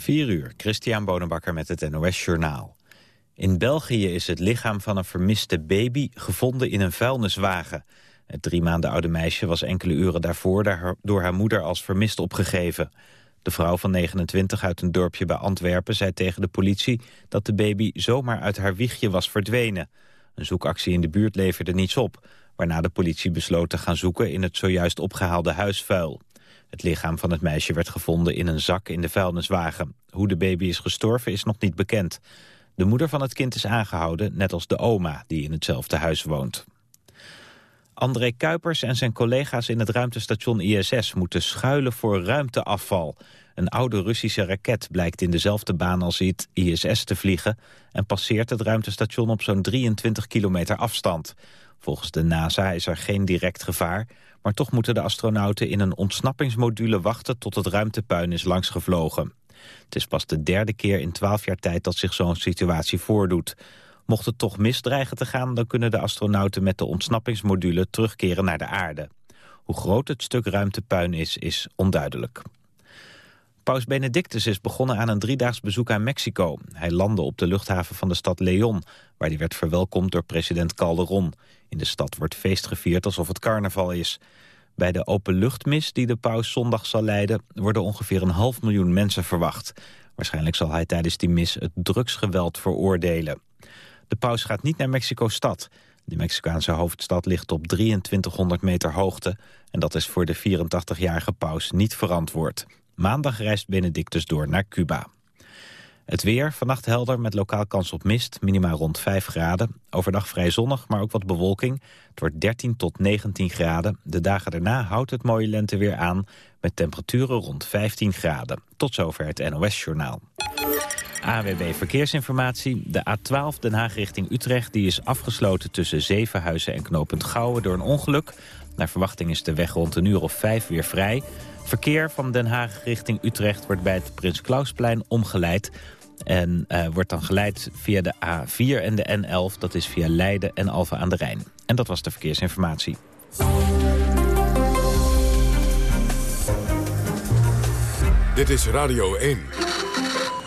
4 uur, Christian Bonenbakker met het NOS Journaal. In België is het lichaam van een vermiste baby gevonden in een vuilniswagen. Het drie maanden oude meisje was enkele uren daarvoor door haar moeder als vermist opgegeven. De vrouw van 29 uit een dorpje bij Antwerpen zei tegen de politie dat de baby zomaar uit haar wiegje was verdwenen. Een zoekactie in de buurt leverde niets op, waarna de politie besloot te gaan zoeken in het zojuist opgehaalde huisvuil. Het lichaam van het meisje werd gevonden in een zak in de vuilniswagen. Hoe de baby is gestorven is nog niet bekend. De moeder van het kind is aangehouden, net als de oma die in hetzelfde huis woont. André Kuipers en zijn collega's in het ruimtestation ISS moeten schuilen voor ruimteafval. Een oude Russische raket blijkt in dezelfde baan als het ISS te vliegen... en passeert het ruimtestation op zo'n 23 kilometer afstand. Volgens de NASA is er geen direct gevaar... maar toch moeten de astronauten in een ontsnappingsmodule wachten... tot het ruimtepuin is langsgevlogen. Het is pas de derde keer in twaalf jaar tijd dat zich zo'n situatie voordoet. Mocht het toch misdreigen te gaan... dan kunnen de astronauten met de ontsnappingsmodule terugkeren naar de aarde. Hoe groot het stuk ruimtepuin is, is onduidelijk. Paus Benedictus is begonnen aan een driedaags bezoek aan Mexico. Hij landde op de luchthaven van de stad Leon, waar hij werd verwelkomd door president Calderon. In de stad wordt feest gevierd alsof het carnaval is. Bij de openluchtmis die de paus zondag zal leiden... worden ongeveer een half miljoen mensen verwacht. Waarschijnlijk zal hij tijdens die mis het drugsgeweld veroordelen. De paus gaat niet naar Mexico-stad. De Mexicaanse hoofdstad ligt op 2300 meter hoogte... en dat is voor de 84-jarige paus niet verantwoord. Maandag reist Benedictus door naar Cuba. Het weer, vannacht helder met lokaal kans op mist, minimaal rond 5 graden. Overdag vrij zonnig, maar ook wat bewolking. Het wordt 13 tot 19 graden. De dagen daarna houdt het mooie lente weer aan... met temperaturen rond 15 graden. Tot zover het NOS-journaal. AWB Verkeersinformatie. De A12 Den Haag richting Utrecht die is afgesloten tussen Zevenhuizen en Knopend Gouwen door een ongeluk. Naar verwachting is de weg rond een uur of vijf weer vrij. Verkeer van Den Haag richting Utrecht wordt bij het Prins Klausplein omgeleid. En uh, wordt dan geleid via de A4 en de N11. Dat is via Leiden en Alphen aan de Rijn. En dat was de verkeersinformatie. Dit is Radio 1.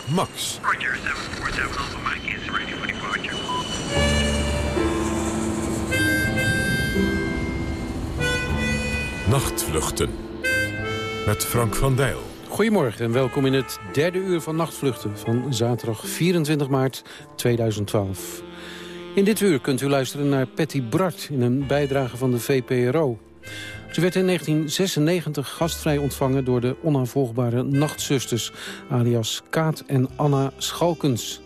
Max. Roger, 747 Alpha Mike is ready for departure. Nachtvluchten. Met Frank van Dijl. Goedemorgen en welkom in het derde uur van Nachtvluchten van zaterdag 24 maart 2012. In dit uur kunt u luisteren naar Patty Bart in een bijdrage van de VPRO. Ze werd in 1996 gastvrij ontvangen door de onaanvolgbare nachtzusters... alias Kaat en Anna Schalkens.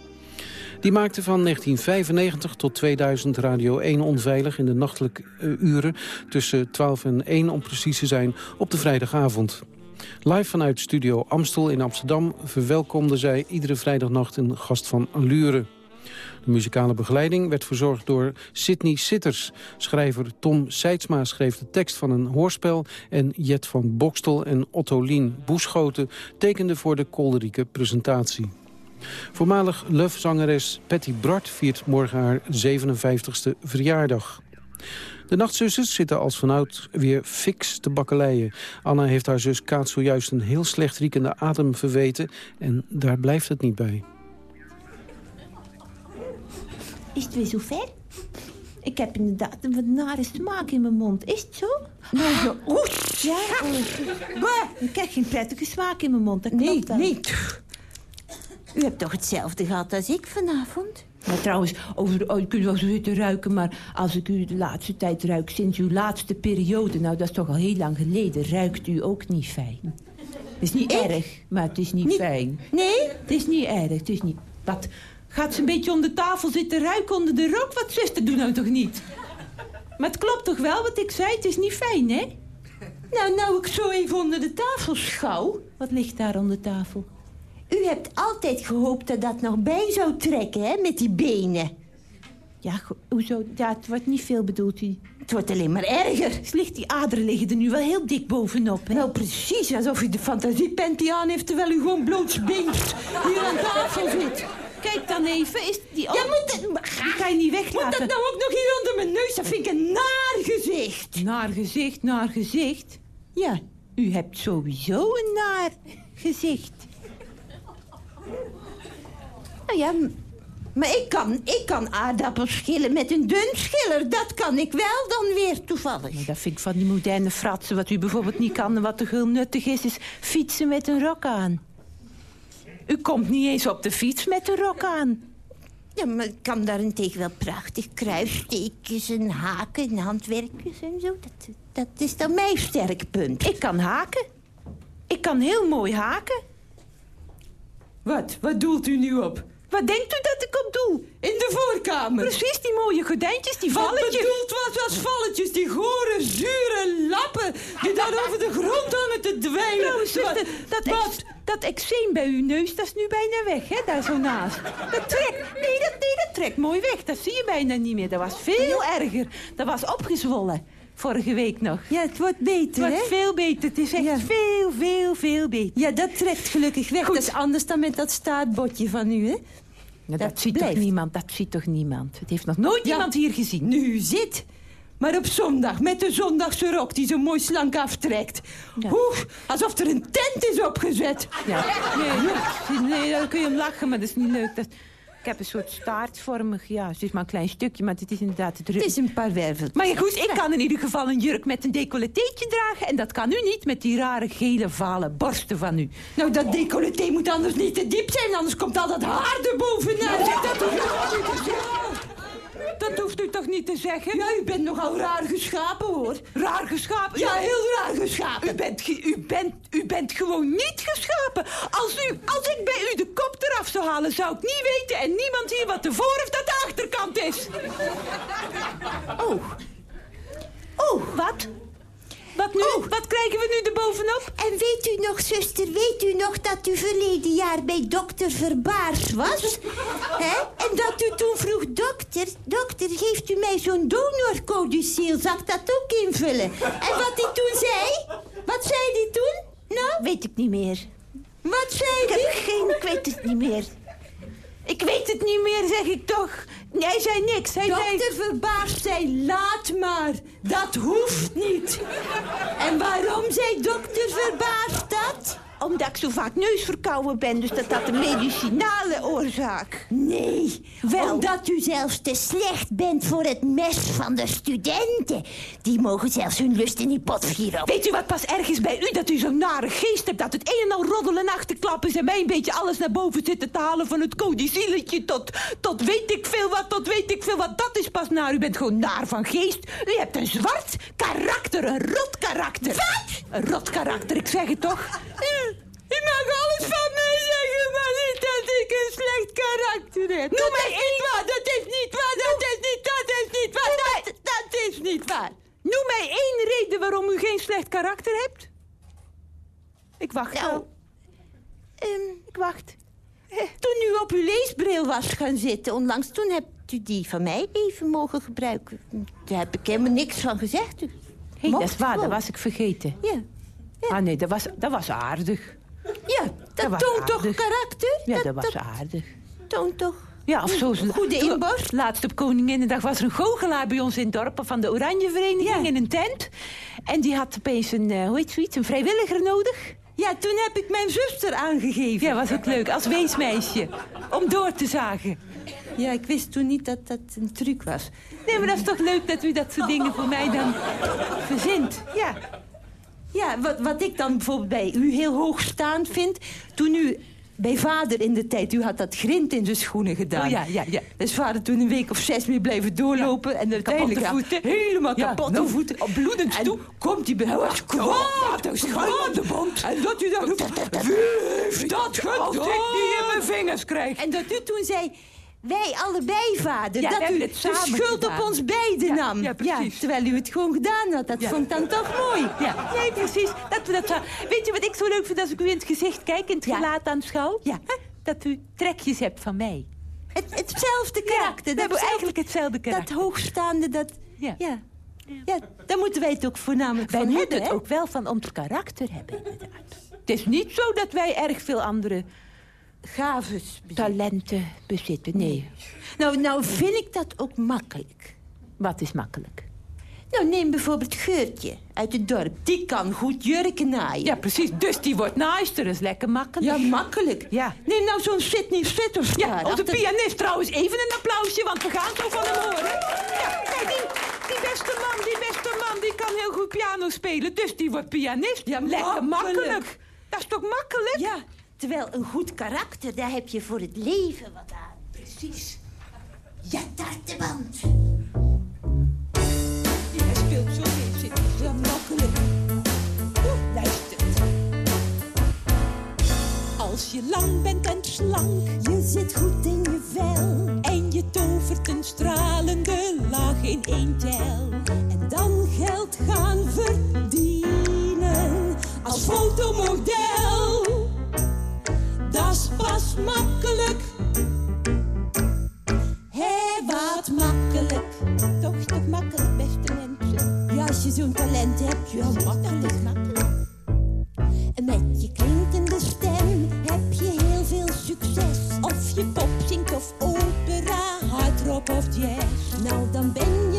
Die maakte van 1995 tot 2000 Radio 1 onveilig in de nachtelijke eh, uren... tussen 12 en 1 om precies te zijn op de vrijdagavond. Live vanuit Studio Amstel in Amsterdam verwelkomde zij iedere vrijdagnacht een gast van allure. De muzikale begeleiding werd verzorgd door Sidney Sitters. Schrijver Tom Seidsma schreef de tekst van een hoorspel... en Jet van Bokstel en Ottolien Boeschoten tekenden voor de kolderieke presentatie. Voormalig Love-zangeres Patty Bart viert morgen haar 57ste verjaardag. De nachtzusters zitten als vanouds weer fix te bakkeleien. Anna heeft haar zus Kaat zojuist een heel slecht riekende adem verweten... en daar blijft het niet bij. Is het weer zover? Ik heb inderdaad een wat nare smaak in mijn mond. Is het zo? Nou, zo. Oeh, ja. Ik heb geen prettige smaak in mijn mond. Dat Nee, nee. U hebt toch hetzelfde gehad als ik vanavond? Maar trouwens, over oh, je kunt wel zo zitten ruiken... maar als ik u de laatste tijd ruik, sinds uw laatste periode... nou, dat is toch al heel lang geleden, ruikt u ook niet fijn. Het is niet erg, maar het is niet, Niet- fijn. Nee? Het is niet erg, het is niet... Wat? Gaat ze een beetje onder de tafel zitten ruiken onder de rok? Wat, zuster, doe nou toch niet? Maar het klopt toch wel wat ik zei? Het is niet fijn, hè? Nou, nou ik zo even onder de tafel schouw. Wat ligt daar onder de tafel? U hebt altijd gehoopt dat dat nog bij zou trekken, hè, met die benen. Ja, hoezo? Ja, het wordt niet veel bedoeld. u. Het wordt alleen maar erger. Ligt die aderen liggen er nu wel heel dik bovenop, hè? Nou, precies alsof u de fantasiepanty aan heeft... terwijl u gewoon blootsbeens hier aan tafel zit. Kijk dan even, is die... Ja, moet Die kan je niet moet weglaten. dat nou ook nog hier onder mijn neus? Dat vind ik een naar gezicht. Naar gezicht, naar gezicht. Ja, U hebt sowieso een naar gezicht. Nou ja, maar ik kan, ik kan aardappels schillen met een dun schiller. Dat kan ik wel dan weer toevallig. Maar dat vind ik van die moderne fratsen. Wat u bijvoorbeeld niet kan en wat toch heel nuttig is... is fietsen met een rok aan. U komt niet eens op de fiets met een rok aan. Ja, maar ik kan daarentegen wel prachtig kruissteekjes en haken en handwerkjes en zo. Dat, dat is dan mijn sterk punt. Ik kan haken. Ik kan heel mooi haken. Wat? Wat doelt u nu op? Wat denkt u dat ik op doe? In de voorkamer. Precies, die mooie gordijntjes, die Wat valletjes. bedoeld was als valletjes, die gore, zure lappen... die daar over de grond hangen te dweilen. Nou, zuster, dat, wat? ex, dat eczeem bij uw neus, dat is nu bijna weg, hè, daar zo naast. Dat trekt, nee dat, nee, dat trekt mooi weg. Dat zie je bijna niet meer. Dat was veel erger. Dat was opgezwollen, vorige week nog. Ja, het wordt beter, Het hè? veel beter. Het is echt Ja. veel, veel, veel beter. Ja, dat trekt gelukkig weg. Goed. Dat is anders dan met dat staartbotje van u, hè? dat, dat ziet blijft. toch niemand? Dat ziet toch niemand? Het heeft nog nooit Ja. iemand hier gezien. Nu zit. Maar op zondag, met de zondagse rok die zo mooi slank aftrekt. Ja. Oeh, alsof er een tent is opgezet. Ja. Nee, nee, dan kun je hem lachen, maar dat is niet leuk. Dat, heb een soort staartvormig, ja, het is maar een klein stukje, maar het is inderdaad het Het is een paar werveltjes. Maar ja, goed, ik kan in ieder geval een jurk met een decolleteetje dragen. En dat kan u niet met die rare gele vale borsten van u. Nou, dat decolleté moet anders niet te diep zijn, anders komt al dat haar er bovenuit. Dat hoeft u toch niet te zeggen? Dat hoeft u toch niet te zeggen? Ja, u bent nogal raar geschapen, hoor. Raar geschapen. Ja, heel raar geschapen. U bent, u, bent, u bent gewoon niet geschapen. Als, u, als ik bij u de kop eraf zou halen, zou ik niet weten... en niemand hier wat de voor- of dat de achterkant is. Oh. Oh. Wat? Wat nu? Wat krijgen we nu erbovenop? En weet u nog, zuster, weet u nog dat u verleden jaar bij dokter Verbaars was? Hè? En dat u toen vroeg, dokter, dokter, geeft u mij zo'n donorcodicil? Zal ik dat ook invullen? En wat hij toen zei? Wat zei hij toen? Nou? Weet ik niet meer. Wat zei Ik heb hij? geen, ik weet het niet meer. Ik weet het niet meer, zeg ik toch. Nee, hij zei niks. Hij zei... Dokter Verbaas zei, laat maar. Dat hoeft niet. En waarom zei dokter Verbaas dat? Omdat ik zo vaak neusverkouden ben, dus dat had een medicinale oorzaak. Nee, Wel. omdat u zelfs te slecht bent voor het mes van de studenten. Die mogen zelfs hun lust in die pot vieren. Weet u wat pas erg is bij u? Dat u zo'n nare geest hebt. Dat het een en al roddelen en achterklap is. En mij een beetje alles naar boven zitten te halen. Van het codicilletje tot, tot weet ik veel wat, tot weet ik veel wat. Dat is pas naar. U bent gewoon naar van geest. U hebt een zwart karakter, een rot karakter. Wat? Een rot karakter, ik zeg het toch? U mag alles van mij zeggen, maar niet dat ik een slecht karakter heb. Noem mij één waar, dat is niet waar, dat is niet, dat is niet waar, dat, dat is niet waar. Noem mij één reden waarom u geen slecht karakter hebt. Ik wacht Nou, wel. Ehm, Ik wacht. toen u op uw leesbril was gaan zitten onlangs... toen hebt u die van mij even mogen gebruiken. Daar heb ik helemaal niks van gezegd. Hé, mocht dat is waar, dat was ik vergeten. Ja, Ah nee, dat was, dat was aardig. Ja dat, toont toch karakter? Ja, dat was aardig. toont toch... Ja, of zo. Goede inborst. Laatst op Koninginnedag was er een goochelaar bij ons in het dorp... van de Oranje Vereniging in een tent. En die had opeens een, eh, hoe heet zoiets, een vrijwilliger nodig. Ja, toen heb ik mijn zuster aangegeven. Ja, was ook leuk, als weesmeisje. Om door te zagen. Ja, ik wist toen niet dat dat een truc was. Nee, maar dat is toch leuk dat u dat soort dingen voor mij dan verzint. Ja. Ja, wat, wat ik dan bijvoorbeeld bij u heel hoogstaand vind... toen u bij vader in de tijd, u had dat grind in zijn schoenen gedaan. Oh ja, ja, ja. Dus vader toen een week of zes meer blijven doorlopen... en uiteindelijk voeten. helemaal Ja, kapotte nou, voeten. op bloedend En toe. komt hij bij hij was kwaad. En dat u dan wie heeft dat gedaan? Als ik die in mijn vingers krijg. En dat u toen zei... Wij allebei, vader, Ja, dat u de schuld gedaan. op ons beiden Ja, nam. ja, precies. terwijl u het gewoon gedaan had. Dat vond ik dan toch mooi. Ja, nee, precies. Dat we dat. Weet je wat ik zo leuk vind als ik u in het gezicht kijk, in het gelaat aanschouw? Ja. Dat u trekjes hebt van mij. Het, hetzelfde karakter. we hebben eigenlijk hetzelfde karakter. Dat hoogstaande, dat... Ja. Ja. ja. daar moeten wij het ook voornamelijk Wij van moeten hebben, het ook wel van ons karakter hebben, inderdaad. Het is niet zo dat wij erg veel andere Gaves. talenten bezitten. Nee. Nou, nou vind ik dat ook makkelijk. Wat is makkelijk? Nou, neem bijvoorbeeld Geurtje uit het dorp. Die kan goed jurken naaien. Ja, precies. Dus die wordt naaister. Dat is lekker makkelijk. Ja, makkelijk. Ja. Neem nou zo'n Sydney Sitterstar. Ja, onze pianist trouwens. Even een applausje, want we gaan zo van hem horen. Ja, kijk, die, die beste man, die beste man, die kan heel goed piano spelen. Dus die wordt pianist. Ja, lekker makkelijk. makkelijk. Dat is toch makkelijk? Ja, terwijl een goed karakter, daar heb je voor het leven wat aan. precies. Ja, tarteband. Ja, hij speelt zo. Zit zo makkelijk. Oeh, luistert. Als je lang bent en slank Je zit goed in je vel. en je tovert een stralende lach in één tel. En dan geld gaan verdienen. Als fotomodel, dat pas makkelijk. Hé, wat makkelijk. Toch toch makkelijk, beste mensen? Ja, als je zo'n talent hebt, ja, makkelijk. makkelijk. En met je klinkende stem heb je heel veel succes. Of je pop zingt of opera, hardrock of jazz. Nou, dan ben je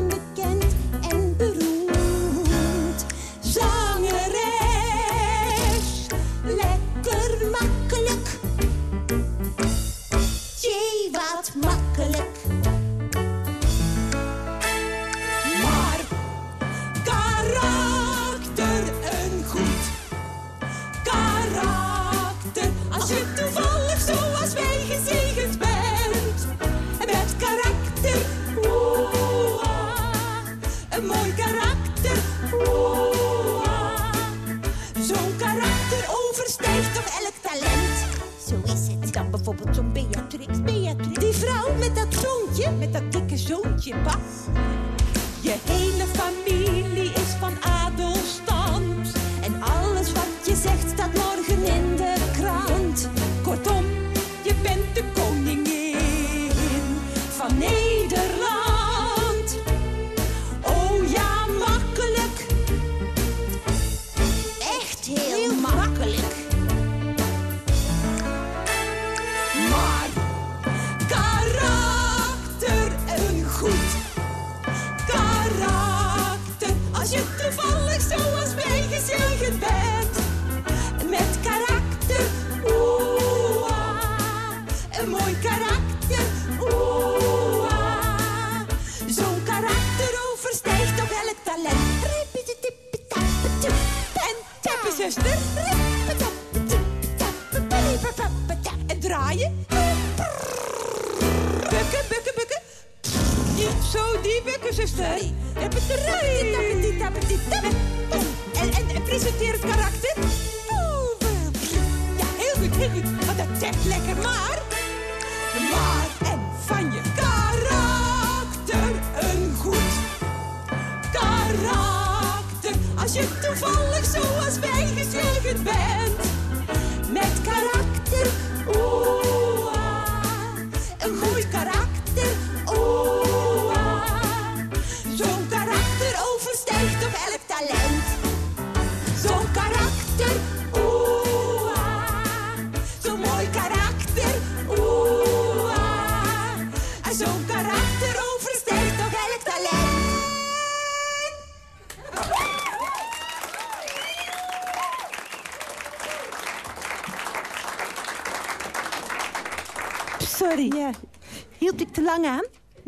Als je toevallig zoals wij gezegend bent.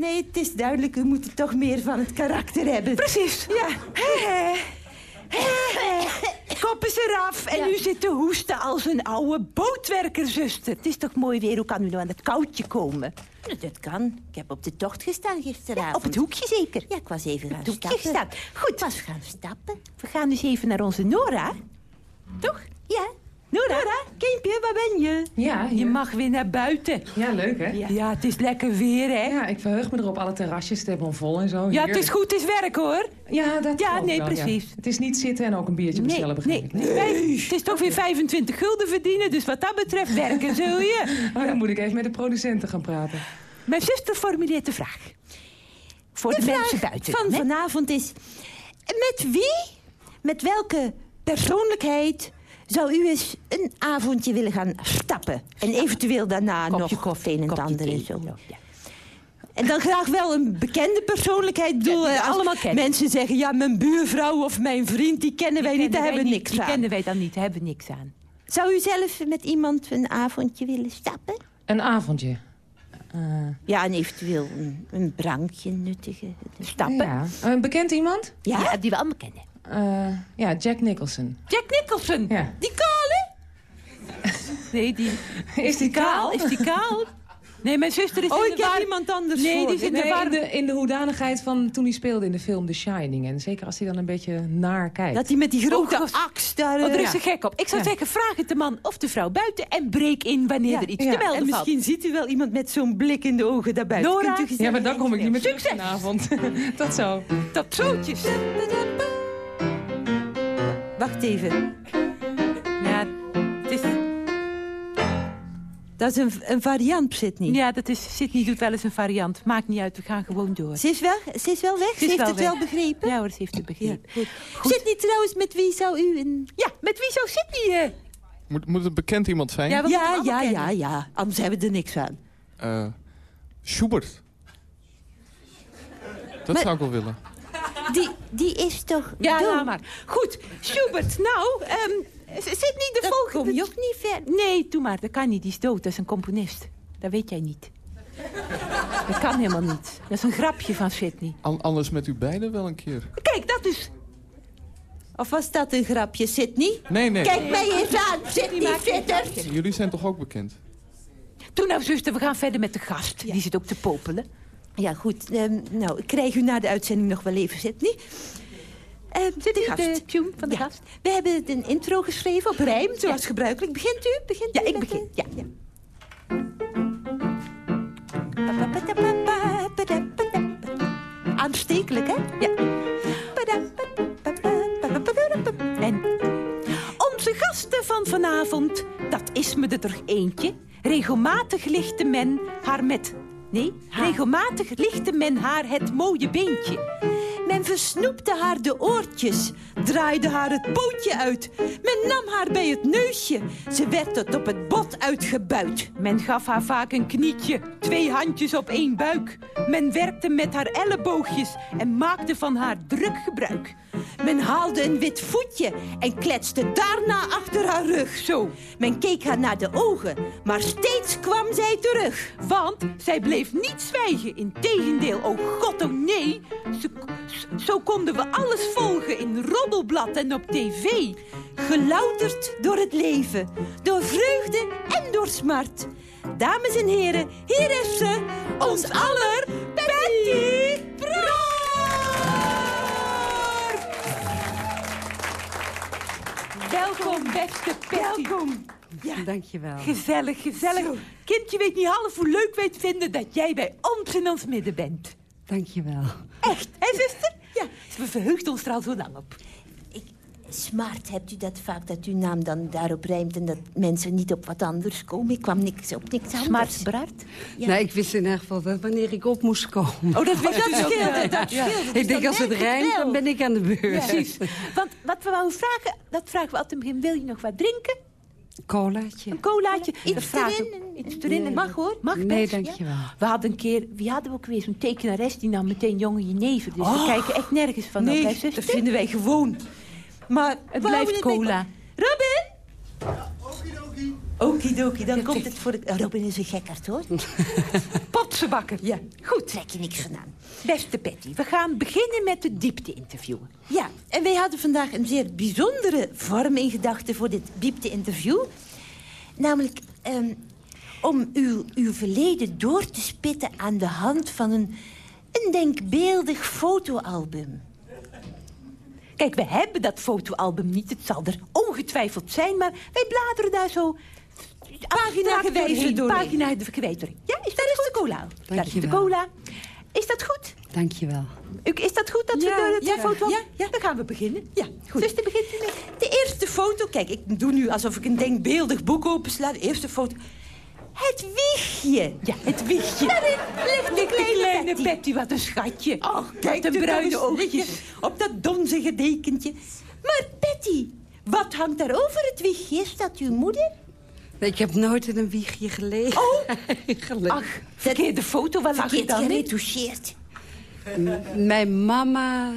Nee, het is duidelijk, u moet toch meer van het karakter hebben. Precies. Ja. Kop is eraf en u zit te hoesten als een oude bootwerkerzuster. Het is toch mooi weer, hoe kan u nou aan het koudje komen? Dat kan. Ik heb op de tocht gestaan gisteravond. op het hoekje zeker? Ja, ik was even gaan het stappen. gestaan. Goed. Ik was gaan stappen. We gaan dus even naar onze Nora. Toch? Ja. Nora, Kiempje, waar ben je? Ja, Je mag weer naar buiten. Ja, leuk hè? Ja, Ja. het is lekker weer, hè? ik verheug me erop. Alle terrasjes hebben vol en zo. Ja, het is goed, het is werk, hoor. Ja, dat Ja, nee, wel, precies. Het is niet zitten en ook een biertje bestellen, nee, begrijp ik. nee, wij- het is toch weer 25 gulden verdienen, dus wat dat betreft werken zul je. Oh, dan moet ik even met de producenten gaan praten. Mijn zuster formuleert de vraag. Voor de, De mensen vraag buiten. van hè? vanavond is... Met wie, met welke persoonlijkheid... zou u eens een avondje willen gaan stappen? En eventueel daarna Kopje nog koffie, het een en het kopje ander en zo. Ja, ja. En dan graag wel een bekende persoonlijkheid. Ik bedoel, die we eh, als allemaal kennen. Mensen zeggen, ja, mijn buurvrouw of mijn vriend, die kennen wij niet, daar hebben niks Die aan. kennen wij dan niet, daar hebben we niks aan. Zou u zelf met iemand een avondje willen stappen? Een avondje. Eh, Ja, en eventueel een, een nuttigen. Stappen? ja. Een bekend iemand? Ja. die we allemaal kennen. Eh, ja, Jack Nicholson. Jack Nicholson. Ja. Die kale? Nee, die... Is die kaal? Is die kaal? Nee, mijn zuster is Oh, in de war- iemand anders Nee, voor. die zit Nee, in de war... in, de, in de hoedanigheid van toen hij speelde in de film The Shining. En zeker als hij dan een beetje naar kijkt. Dat hij met die grote Oh, God. aks daar... Oh, daar is Ja. ze gek op. Ik zou Ja. zeggen, vraag het de man of de vrouw buiten... en breek in wanneer Ja. er iets Ja. te melden En valt. misschien ziet u wel iemand met zo'n blik in de ogen daarbuiten. Nora? Kunt u ja, maar dan kom ik niet meer terug Succes! vanavond. Tot zo. Dat zootjes. Wacht even. Ja. Dat is een, een variant, Sydney. Ja, dat is... Sydney doet wel eens een variant. Maakt niet uit, we gaan gewoon door. Ze is wel, ze is wel weg? Ze, is heeft wel het weg. wel begrepen? Ja hoor, ze heeft het Ja, begrepen. goed. Sydney, trouwens, met wie zou u een... Ja, met wie zou Sydney... eh, Moet, moet het bekend iemand zijn? Ja, Ja, ja, ja, ja. Anders hebben we er niks aan. Eh, Schubert. Dat Maar- zou ik wel willen. Die, die is toch Ja, dom? laat maar. Goed, Schubert, nou, ehm Sydney, de Dan volgende... kom je ook niet ver. Nee, doe maar, dat kan niet. Die is dood, dat is een componist. Dat weet jij niet. Dat kan helemaal niet. Dat is een grapje van Sydney. An- anders met u beiden wel een keer. Kijk, dat is... Of was dat een grapje, Sydney? Nee, nee. Kijk mij eens aan, Sydney Vittert. Jullie zijn toch ook bekend? Doe nou, zuster, we gaan verder met de gast. Die zit ook te popelen. Ja, goed. ehm, nou, ik krijg u na de uitzending nog wel even, Sydney. De gast. de tune van de Ja. gast? We hebben een intro geschreven op rijm, zoals gebruikelijk. Begint u? Begint Ja, u ik begin. de- Ja. Aanstekelijk, hè? Ja. En onze gasten van vanavond, dat is me er toch eentje. Regelmatig lichtte men haar met... Nee, regelmatig lichtte men haar het mooie beentje. Men versnoepte haar de oortjes, draaide haar het pootje uit. Men nam haar bij het neusje, ze werd tot op het bot uitgebuit. Men gaf haar vaak een knietje, twee handjes op één buik. Men werkte met haar elleboogjes en maakte van haar druk gebruik. Men haalde een wit voetje en kletste daarna achter haar rug. Zo, Men keek haar naar de ogen, maar steeds kwam zij terug. want zij bleef niet zwijgen. Integendeel, oh god, oh nee. Zo konden we alles volgen in roddelblad en op tv. Gelouterd door het leven, door vreugde en door smart. Dames en heren, hier is ze, ons aller Betty Broer! Welkom, beste Betty. Welkom. Ja, Dankjewel. gezellig, gezellig. Kind, je weet niet half hoe leuk wij het vinden dat jij bij ons in ons midden bent. Dankjewel. Echt, hè zuster? Ja, we verheugt ons er al zo lang op. Smart, hebt u dat vaak, dat uw naam dan daarop rijmt... en dat mensen niet op wat anders komen? Ik kwam niks op niks anders. Smart Bart. Ja. Nou, ik wist in ieder geval wel wanneer ik op moest komen. Oh, dat wist Dat scheelde, dat scheelde. ik denk, als het rijmt, dan ben ik aan de beurt. Precies. Want wat we wouden vragen, dat vragen we altijd in het begin. Wil je nog wat drinken? Colaatje. Een colaatje? Iets Dat vragen we- erin, Iets erin. Nee. Mag hoor. Mag Nee, best, ja? dankjewel. We hadden een keer, wie hadden we ook weer? Zo'n tekenares die nam meteen jonge jenever. Dus we kijken echt nergens van Nee, dat vinden wij gewoon. Maar Het blijft cola. Robin? Okidoki, dan komt het voor het... Robin is een gekkerd, hoor. Potsenbakker. Ja. Goed. Trek je niks van aan. Beste Betty, we gaan beginnen met de diepte-interview. Ja, en wij hadden vandaag een zeer bijzondere vorm in gedachten voor dit diepte-interview. Namelijk ehm, om uw, uw verleden door te spitten aan de hand van een, een denkbeeldig fotoalbum. Kijk, we hebben dat fotoalbum niet. Het zal er ongetwijfeld zijn, maar wij bladeren daar zo... Paginagewijze doorheen. doorheen. Paginagewijze doorheen. Ja, is dat goed? de cola. Daar is de cola. Is dat goed? Dankjewel. U- Is dat goed dat Ja, we de, ja, de foto... ja, ja. Dan gaan we beginnen. Ja, goed. Zuster, begint u? De eerste foto, kijk, ik doe nu alsof ik een denkbeeldig boek opensla. De eerste foto. Het wiegje. Ja, het wiegje. Daarin ligt de kleine, Betty. Betty, wat een schatje. Ach, kijk, de bruine oogjes. Op dat donzige dekentje. Maar Betty, wat hangt daar over het wiegje? Is dat uw moeder? Ik heb nooit in een wiegje gelegen. Oh! Eigenlijk. Ach, verkeerde foto, waar lag je dan geretoucheerd. M- Mijn mama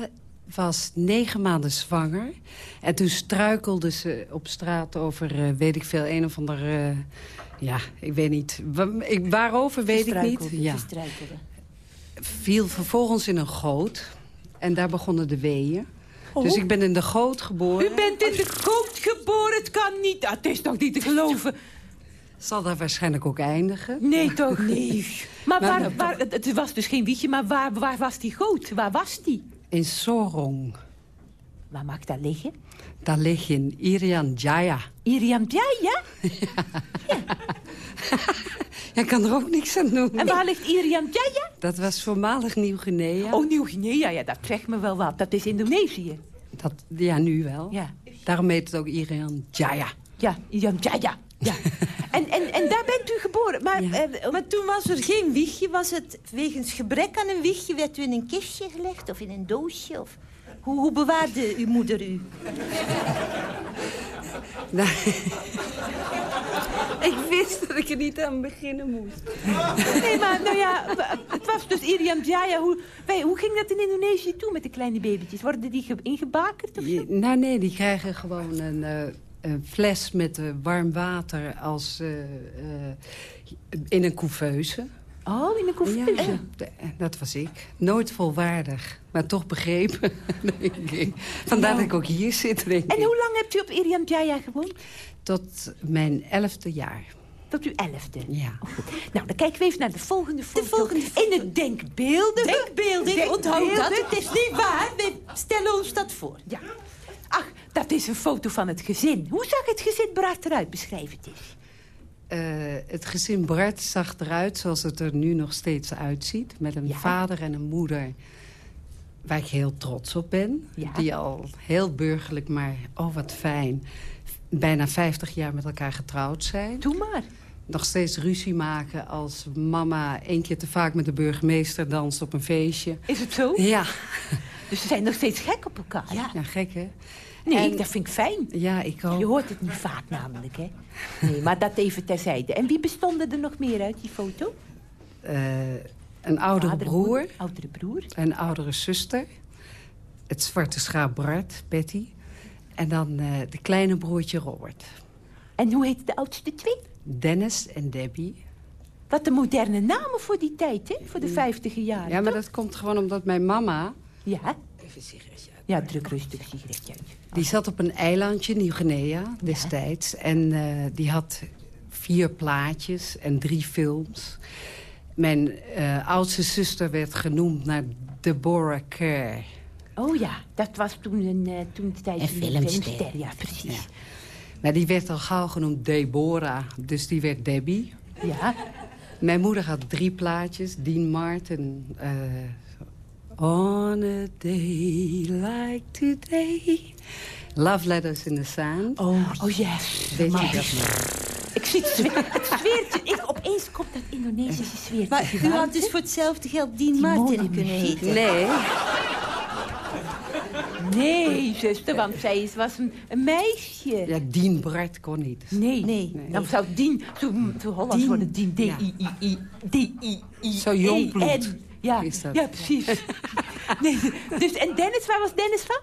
was negen maanden zwanger. En toen struikelde ze op straat over, eh, weet ik veel, een of ander... eh, ja, ik weet niet. Ik, waarover weet ik niet. Ja. Viel vervolgens in een goot. En daar begonnen de weeën. Oh. Dus ik ben in de goot geboren. U bent in de goot geboren, het kan niet. Ah, het is toch niet te geloven? Zal daar waarschijnlijk ook eindigen. Nee, toch? Nee. Maar Maar- waar, waar, het, was dus geen maar waar, waar was die goot? Waar was die? In Sorong. Waar mag dat liggen? Daar lig je in Irian Jaya. Iriam Jaya? Jij kan er ook niks aan doen. En waar ligt Iriam Jaya? Dat was voormalig Nieuw-Guinea. Oh, Nieuw-Guinea, ja, dat zegt me wel wat. Dat is Indonesië. Dat, ja, nu wel. Ja. Daarom heet het ook Irian Jaya. Ja, Iriam Jaya. Ja. en, en, en daar bent u geboren. Maar, eh, Maar toen was er geen wiegje. Was het wegens gebrek aan een wiegje... werd u in een kistje gelegd of in een doosje? Of... Hoe, hoe bewaarde uw moeder u? Nou, ik wist dat ik er niet aan beginnen moest. nee, maar nou ja, het was dus Iriam Jaya. Hoe, wij, hoe ging dat in Indonesië toe met de kleine babytjes? Worden die ge- ingebakerd of zo? Nou nee, die krijgen gewoon een, eh, een fles met eh, warm water als, eh, in een couveuse. Oh, in een couveuse? Ja, de- dat was ik. Nooit volwaardig, maar toch begrepen, denk ik. Vandaar dat ik ook hier zit, denk En ik. hoe lang hebt u op Iriam Jaya gewoond? Tot mijn elfde jaar. Tot uw elfde? Ja. Nou, dan kijken we even naar de volgende foto. volgende In het denkbeelden. Denkbeeldig, onthoud dat. Het is niet waar. We stellen ons dat voor. Ja. Ach, dat is een foto van het gezin. Hoe zag het gezin Bart eruit? Beschrijf het eens. Eh, het gezin Bart zag eruit zoals het er nu nog steeds uitziet. Met een Ja. vader en een moeder waar ik heel trots op ben. Ja. Die al heel burgerlijk, maar oh wat fijn... bijna 50 jaar met elkaar getrouwd zijn. Doe maar. Nog steeds ruzie maken als mama één keer te vaak met de burgemeester danst op een feestje. Is het zo? Ja, Dus ze zijn nog steeds gek op elkaar. ja gek hè? Nee, En- dat vind ik fijn. Ja, ik ook. Je hoort het niet vaak namelijk, hè? Nee, maar dat even terzijde. En wie bestonden er nog meer uit die foto? Eh, een oudere Vader, broer, moeder, Oudere broer. een oudere zuster. Het zwarte schaap Bart, Betty. En dan eh, de kleine broertje Robert. En hoe heet de oudste twee? Dennis en Debbie. Wat een moderne namen voor die tijd, hè? Voor de vijftiger jaren. Ja, maar toch? dat komt gewoon omdat mijn mama... Ja? Even een sigaretje uit. Ja, druk rustig sigaretje uit. Die zat op een eilandje, Nieuw-Guinea, destijds. En eh, die had vier plaatjes en drie films. Mijn eh, oudste zuster werd genoemd naar Deborah Kerr. Oh ja, dat was toen een, eh, toen de tijd Een van filmster. Ja, precies. Maar die werd al gauw genoemd Deborah, dus die werd Debbie. Ja. Mijn moeder had drie plaatjes. Dean Martin. eh, On a day like today. Love Letters in the Sand. Oh, oh yes. Weet je? Ik zie het, zwe- het zweertje. Ik, opeens komt dat Indonesische zweertje. Maar u had dus voor hetzelfde geld Dean Martin kunnen heten. Nee. Nee, zuster, want zij is, was een, een meisje. Ja, Dean Bart kon niet. Nee. Nee. Dan zou Dien, zo, zo Hollands Dien. worden, Dien. D-I-I-I, D-I-I. Zo. Ja, is dat. ja, precies. nee, dus, en Dennis, waar was Dennis van?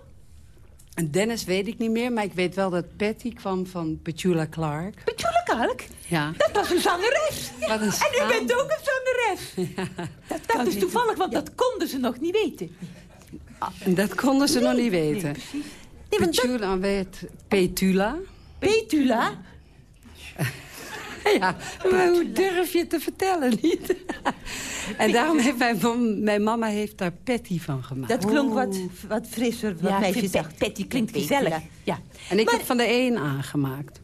En Dennis weet ik niet meer, maar ik weet wel dat Patty kwam van Petula Clark. Petula Kalk. Ja. Dat was een zangeres. Een En u bent ook een zangeres. Dat, dat is toevallig, want dat konden ze nog niet weten. En dat konden ze nog niet weten. precies. Nee, dat- Petula werd Petula. Petula. Ja, maar hoe durf je het te vertellen, niet? en daarom heeft mijn, mijn mama heeft daar Patty van gemaakt. Dat klonk wat, wat frisser, wat Ja, gezegd. Pet- Petty klinkt gezellig. Ja. En ik Maar- heb van de een aangemaakt.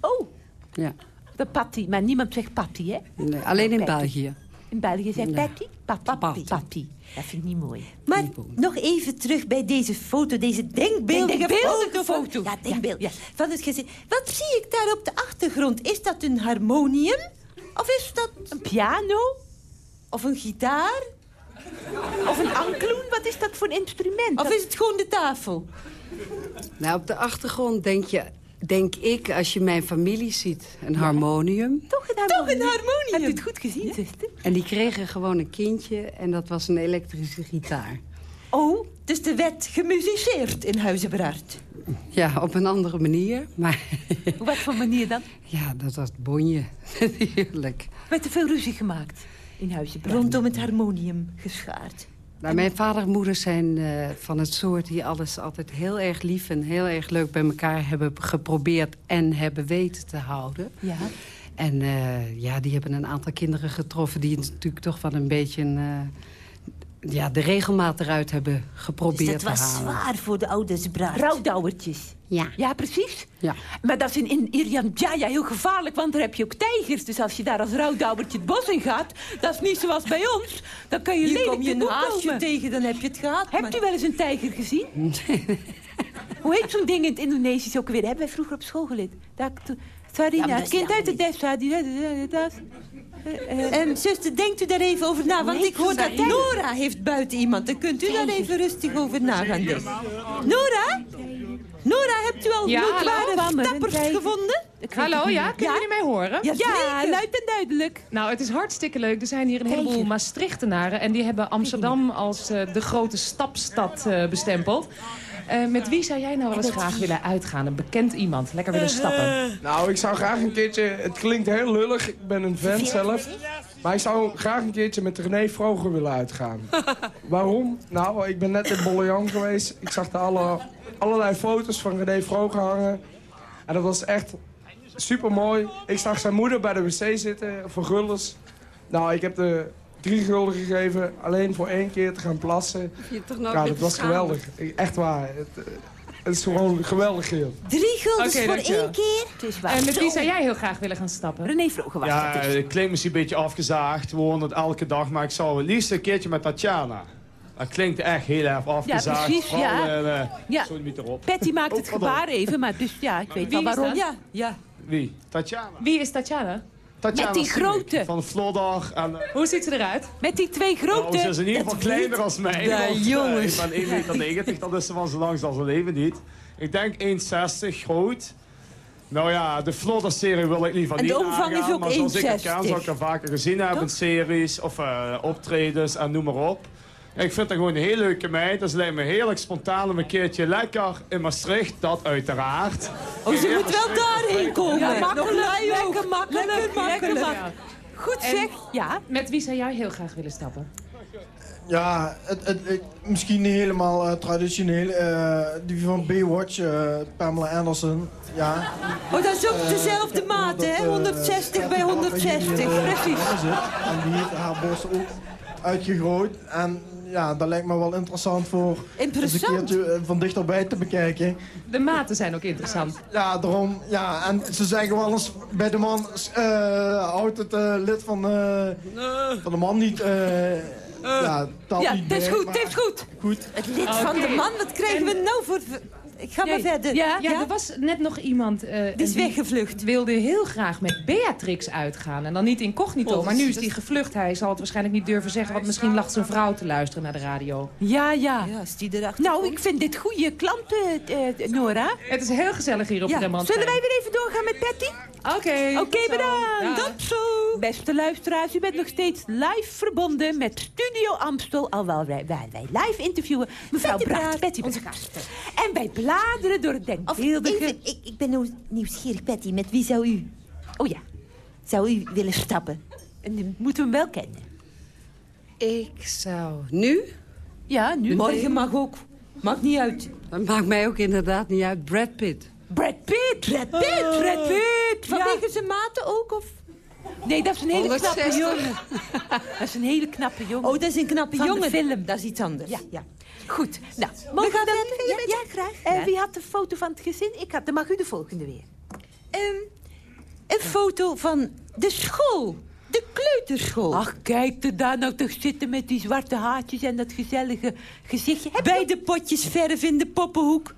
Oh, Ja. de Patty. Maar niemand zegt Patty, hè? Nee, alleen in Patty. België. In België zegt. Patty? Patty. Patty. Dat vind ik niet mooi. Maar Niet nog even terug bij deze foto, deze denkbeeldige foto. Ja, denkbeeld. Ja, Van het gezin. Wat zie ik daar op de achtergrond? Is dat een harmonium? Of is dat... Een piano? Of een gitaar? Of een ankloen? Wat is dat voor een instrument? Of Dat- is het gewoon de tafel? Nou, op de achtergrond denk je denk ik, als je mijn familie ziet, een harmonium. Toch een Toch een harmonium. Heb je het goed gezien, zuster? En die kregen gewoon een kindje en dat was een elektrische gitaar. Oh, dus er werd gemusiceerd in Huizenbraard. Ja, op een andere manier, maar Op wat voor manier dan? ja, dat was bonje. Natuurlijk. Werd er veel ruzie gemaakt in huisje. Rondom het harmonium geschaard. Nou, mijn vader en moeder zijn eh, van het soort die alles altijd heel erg lief en heel erg leuk bij elkaar hebben geprobeerd en hebben weten te houden. Ja. En eh, ja, die hebben een aantal kinderen getroffen die natuurlijk toch wel een beetje een, eh, ja, de regelmaat eruit hebben geprobeerd Dus dat was te halen. zwaar voor de oudersbraad. Rouwdouwertjes. Ja. Ja, precies. Ja. Maar dat is in, in Irian Jaya heel gevaarlijk, want daar heb je ook tijgers. Dus als je daar als rouwdouwertje het bos in gaat, dat is niet zoals bij ons. Dan kan je Hier lelijk kom je een haasje komen. tegen, dan heb je het gehad. Hebt maar- u wel eens een tijger gezien? Hoe heet zo'n ding in het Indonesisch ook weer? Hebben wij vroeger op school geleerd. Dat, Ja, nou, dat is kind uit de desa. Eh, eh, zuster, denkt u daar even over na, want ik hoor dat. Nora heeft buiten iemand. Dan kunt u daar even rustig over nagaan. Dus. Nora? Nora, hebt u al Ja, hallo? stappers gevonden? Hallo, ja? Kunnen jullie mij horen? Ja, ja, luid en duidelijk. Nou, het is hartstikke leuk. Er zijn hier een heleboel Maastrichtenaren... en die hebben Amsterdam als eh, de grote stapstad eh, bestempeld. Eh, met wie zou jij nou wel eens graag willen uitgaan? Een bekend iemand. Lekker willen stappen. Nou, ik zou graag een keertje... Het klinkt heel lullig, ik ben een fan zelf. Maar ik zou graag een keertje met René Vroger willen uitgaan. Waarom? Nou, ik ben net in Bollejan geweest. Ik zag daar alle, allerlei foto's van René Vroger hangen. En dat was echt super mooi. Ik zag zijn moeder bij de wc zitten voor guldens. Nou, ik heb de drie gulden gegeven alleen voor één keer te gaan plassen. Je toch nooit Ja, dat was geweldig. Echt waar. Het, eh, het is gewoon geweldig geel. Drie guldens Oké, voor dankjewel. één keer? Het is waar. En met wie Zo. zou jij heel graag willen gaan stappen? René Vroger was Ja, dat dus. het klinkt misschien een beetje afgezaagd. We horen het elke dag. Maar ik zou het liefst een keertje met Tatjana. Dat klinkt echt heel erg afgezaagd. precies, Vooral, ja. eh, eh, Ja. Sorry, niet erop. Patty maakt Oh, het pardon. gebaar even, maar dus ja, ik weet wel waarom. Ja, ja. Wie? Tatjana. Wie is Tatjana? Tatjana Met die grote. Van Vlodder. En, eh, Hoe ziet ze eruit? Met die twee grote... nou, ze is in ieder geval kleiner als mij. Ja, eh, jongens. ik ben 1,90 meter. Dat is ze van zo lang als ze leven niet. Ik denk 1,60 groot. Nou ja, de Vlodder-serie wil ik liever En de niet omvang is ook Maar zoals ik het 1,60. ken, zou ik er vaker gezien hebben in series of eh, optredens en noem maar op. Ik vind haar gewoon een heel leuke meid. Dus lijkt me heerlijk spontaan om een keertje lekker in Maastricht. Dat uiteraard. Oh, ze moet wel daarheen komen. Ja, makkelijk, lekker makkelijk, Lekker lekker makkelijk. Goed En- zeg, ja. Met wie zou jij heel graag willen stappen? Ja, het, het, het- misschien niet helemaal eh, traditioneel. eh, die van Baywatch, eh, Pamela Anderson. Ja. Oh, dat is ook dezelfde maat, dat, hè? eh, 160 bij die 160. hier, eh, Precies. En die heeft haar borst ook uitgegroeid. En ja, dat lijkt me wel interessant voor eens Interessant? een keertje eh, van dichterbij te bekijken. De maten zijn ook interessant. Ja, daarom. Ja, en ze zeggen wel eens bij de man, eh, houdt het eh, lid van, eh, van de man niet... eh, ja, telt Ja, niet het is goed, het is goed. Goed. Het lid van de man, wat krijgen we nou voor... Ik ga maar verder. ja, Ja, er was net nog iemand... eh, Die is en weggevlucht. wilde heel graag met Beatrix uitgaan. En dan niet incognito, Oh, maar nu is die gevlucht. Hij zal het waarschijnlijk niet durven zeggen... want misschien lacht zijn vrouw te luisteren naar de radio. Ja, ja. Ja, is die erachter Nou, komt? ik vind dit goede klanten, eh, Nora. Het is heel gezellig hier op Ja. Rembrandt. Zullen wij weer even doorgaan met Patty? Oké. Oké, bedankt. Ja. Tot zo. Beste luisteraars, u bent nog steeds live verbonden met Studio Amstel. Alhoewel wij, wij, wij live interviewen mevrouw Braat, Braat, Betty onze Braat. En wij bladeren door Of denkbeeldige... even, ik, ik ben nou nieuwsgierig, Patty. Met wie zou u... Oh ja, Zou u willen stappen? en dan moeten we hem wel kennen. Ik zou nu, Ja, nu. Morgen mag ook. Maakt niet uit. dat maakt mij ook inderdaad niet uit, Brad Pitt. Brad Pitt. Brad Pitt. Brad Pitt. Ja. Vanwege zijn maten ook? Of? Nee, dat is een hele 160. knappe jongen. Dat is een hele knappe jongen. Oh, dat is een knappe Van de jongen. film. Dat is iets anders. Ja. ja. Goed. Nou, mogen we gaan dan verder? verder Ja, graag. Eh, Ja. wie had de foto van het gezin? Ik had, dan mag u de volgende weer. Ehm, een foto van de school. De kleuterschool. Ach, kijk er daar nou toch zitten met die zwarte haartjes en dat gezellige gezichtje. Heb Bij de potjes verf in de poppenhoek.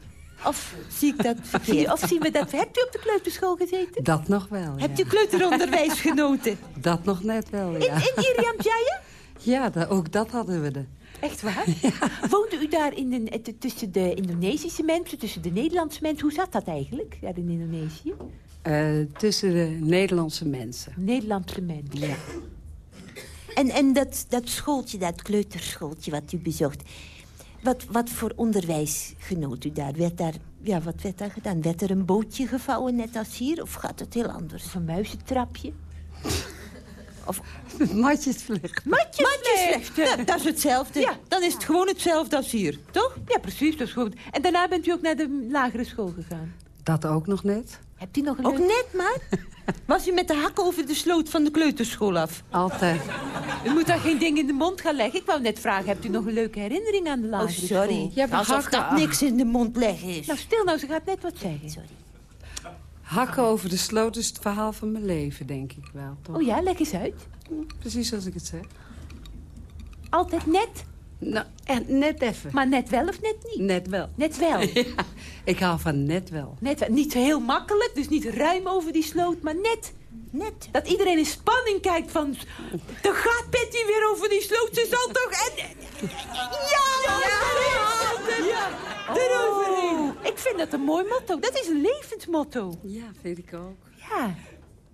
Of zie ik dat verkeerd? of zien we dat? Hebt u op de kleuterschool gezeten? Dat nog wel, ja. Hebt u kleuteronderwijs genoten? Dat nog net wel, In, ja. in Iriam Jaya? Ja, ook dat hadden we er. Echt waar? Woonde u daar in de, tussen de Indonesische mensen, tussen de Nederlandse mensen? Hoe zat dat eigenlijk, daar in Indonesië? Eh, tussen de Nederlandse mensen. Nederlandse mensen. Ja. En, en dat, dat schooltje, dat kleuterschooltje wat u bezocht... Wat, wat voor onderwijs genoot u daar? Werd daar? Ja, wat werd daar gedaan? Werd er een bootje gevouwen net als hier? Of gaat het heel anders? Of een muizentrapje? Of Matjesvlucht. matjesvlecht? Ja, dat is hetzelfde. Ja. Dan is het gewoon hetzelfde als hier, toch? Ja, precies, dat is goed. En daarna bent u ook naar de lagere school gegaan? Dat ook nog net. Hebt u nog een Ook leuk- net maar. Was u met de hakken over de sloot van de kleuterschool af? Altijd. U moet daar geen ding in de mond gaan leggen. Ik wou net vragen, hebt u nog een leuke herinnering aan de Oh, lagere sorry. school? Ja, maar Alsof hakken- dat niks in de mond leggen is. Nou, stil nou, ze gaat net wat zeggen. Sorry. Hakken over de sloot is het verhaal van mijn leven, denk ik wel. Toch? Oh ja, leg eens uit. Precies zoals ik het zeg. Altijd net, Nou, en net even. maar net wel of net niet? Net wel. Net wel. Ja, ik hou van net wel. Net wel. Niet heel makkelijk, dus niet ruim over die sloot, maar net. Net. Dat iedereen in spanning kijkt van... Dan gaat Betty weer over die sloot, ze zal toch... En... Ja! Ja! ja. Eroverheen. Ik vind dat een mooi motto. Dat is een levensmotto. Ja, vind ik ook. Ja.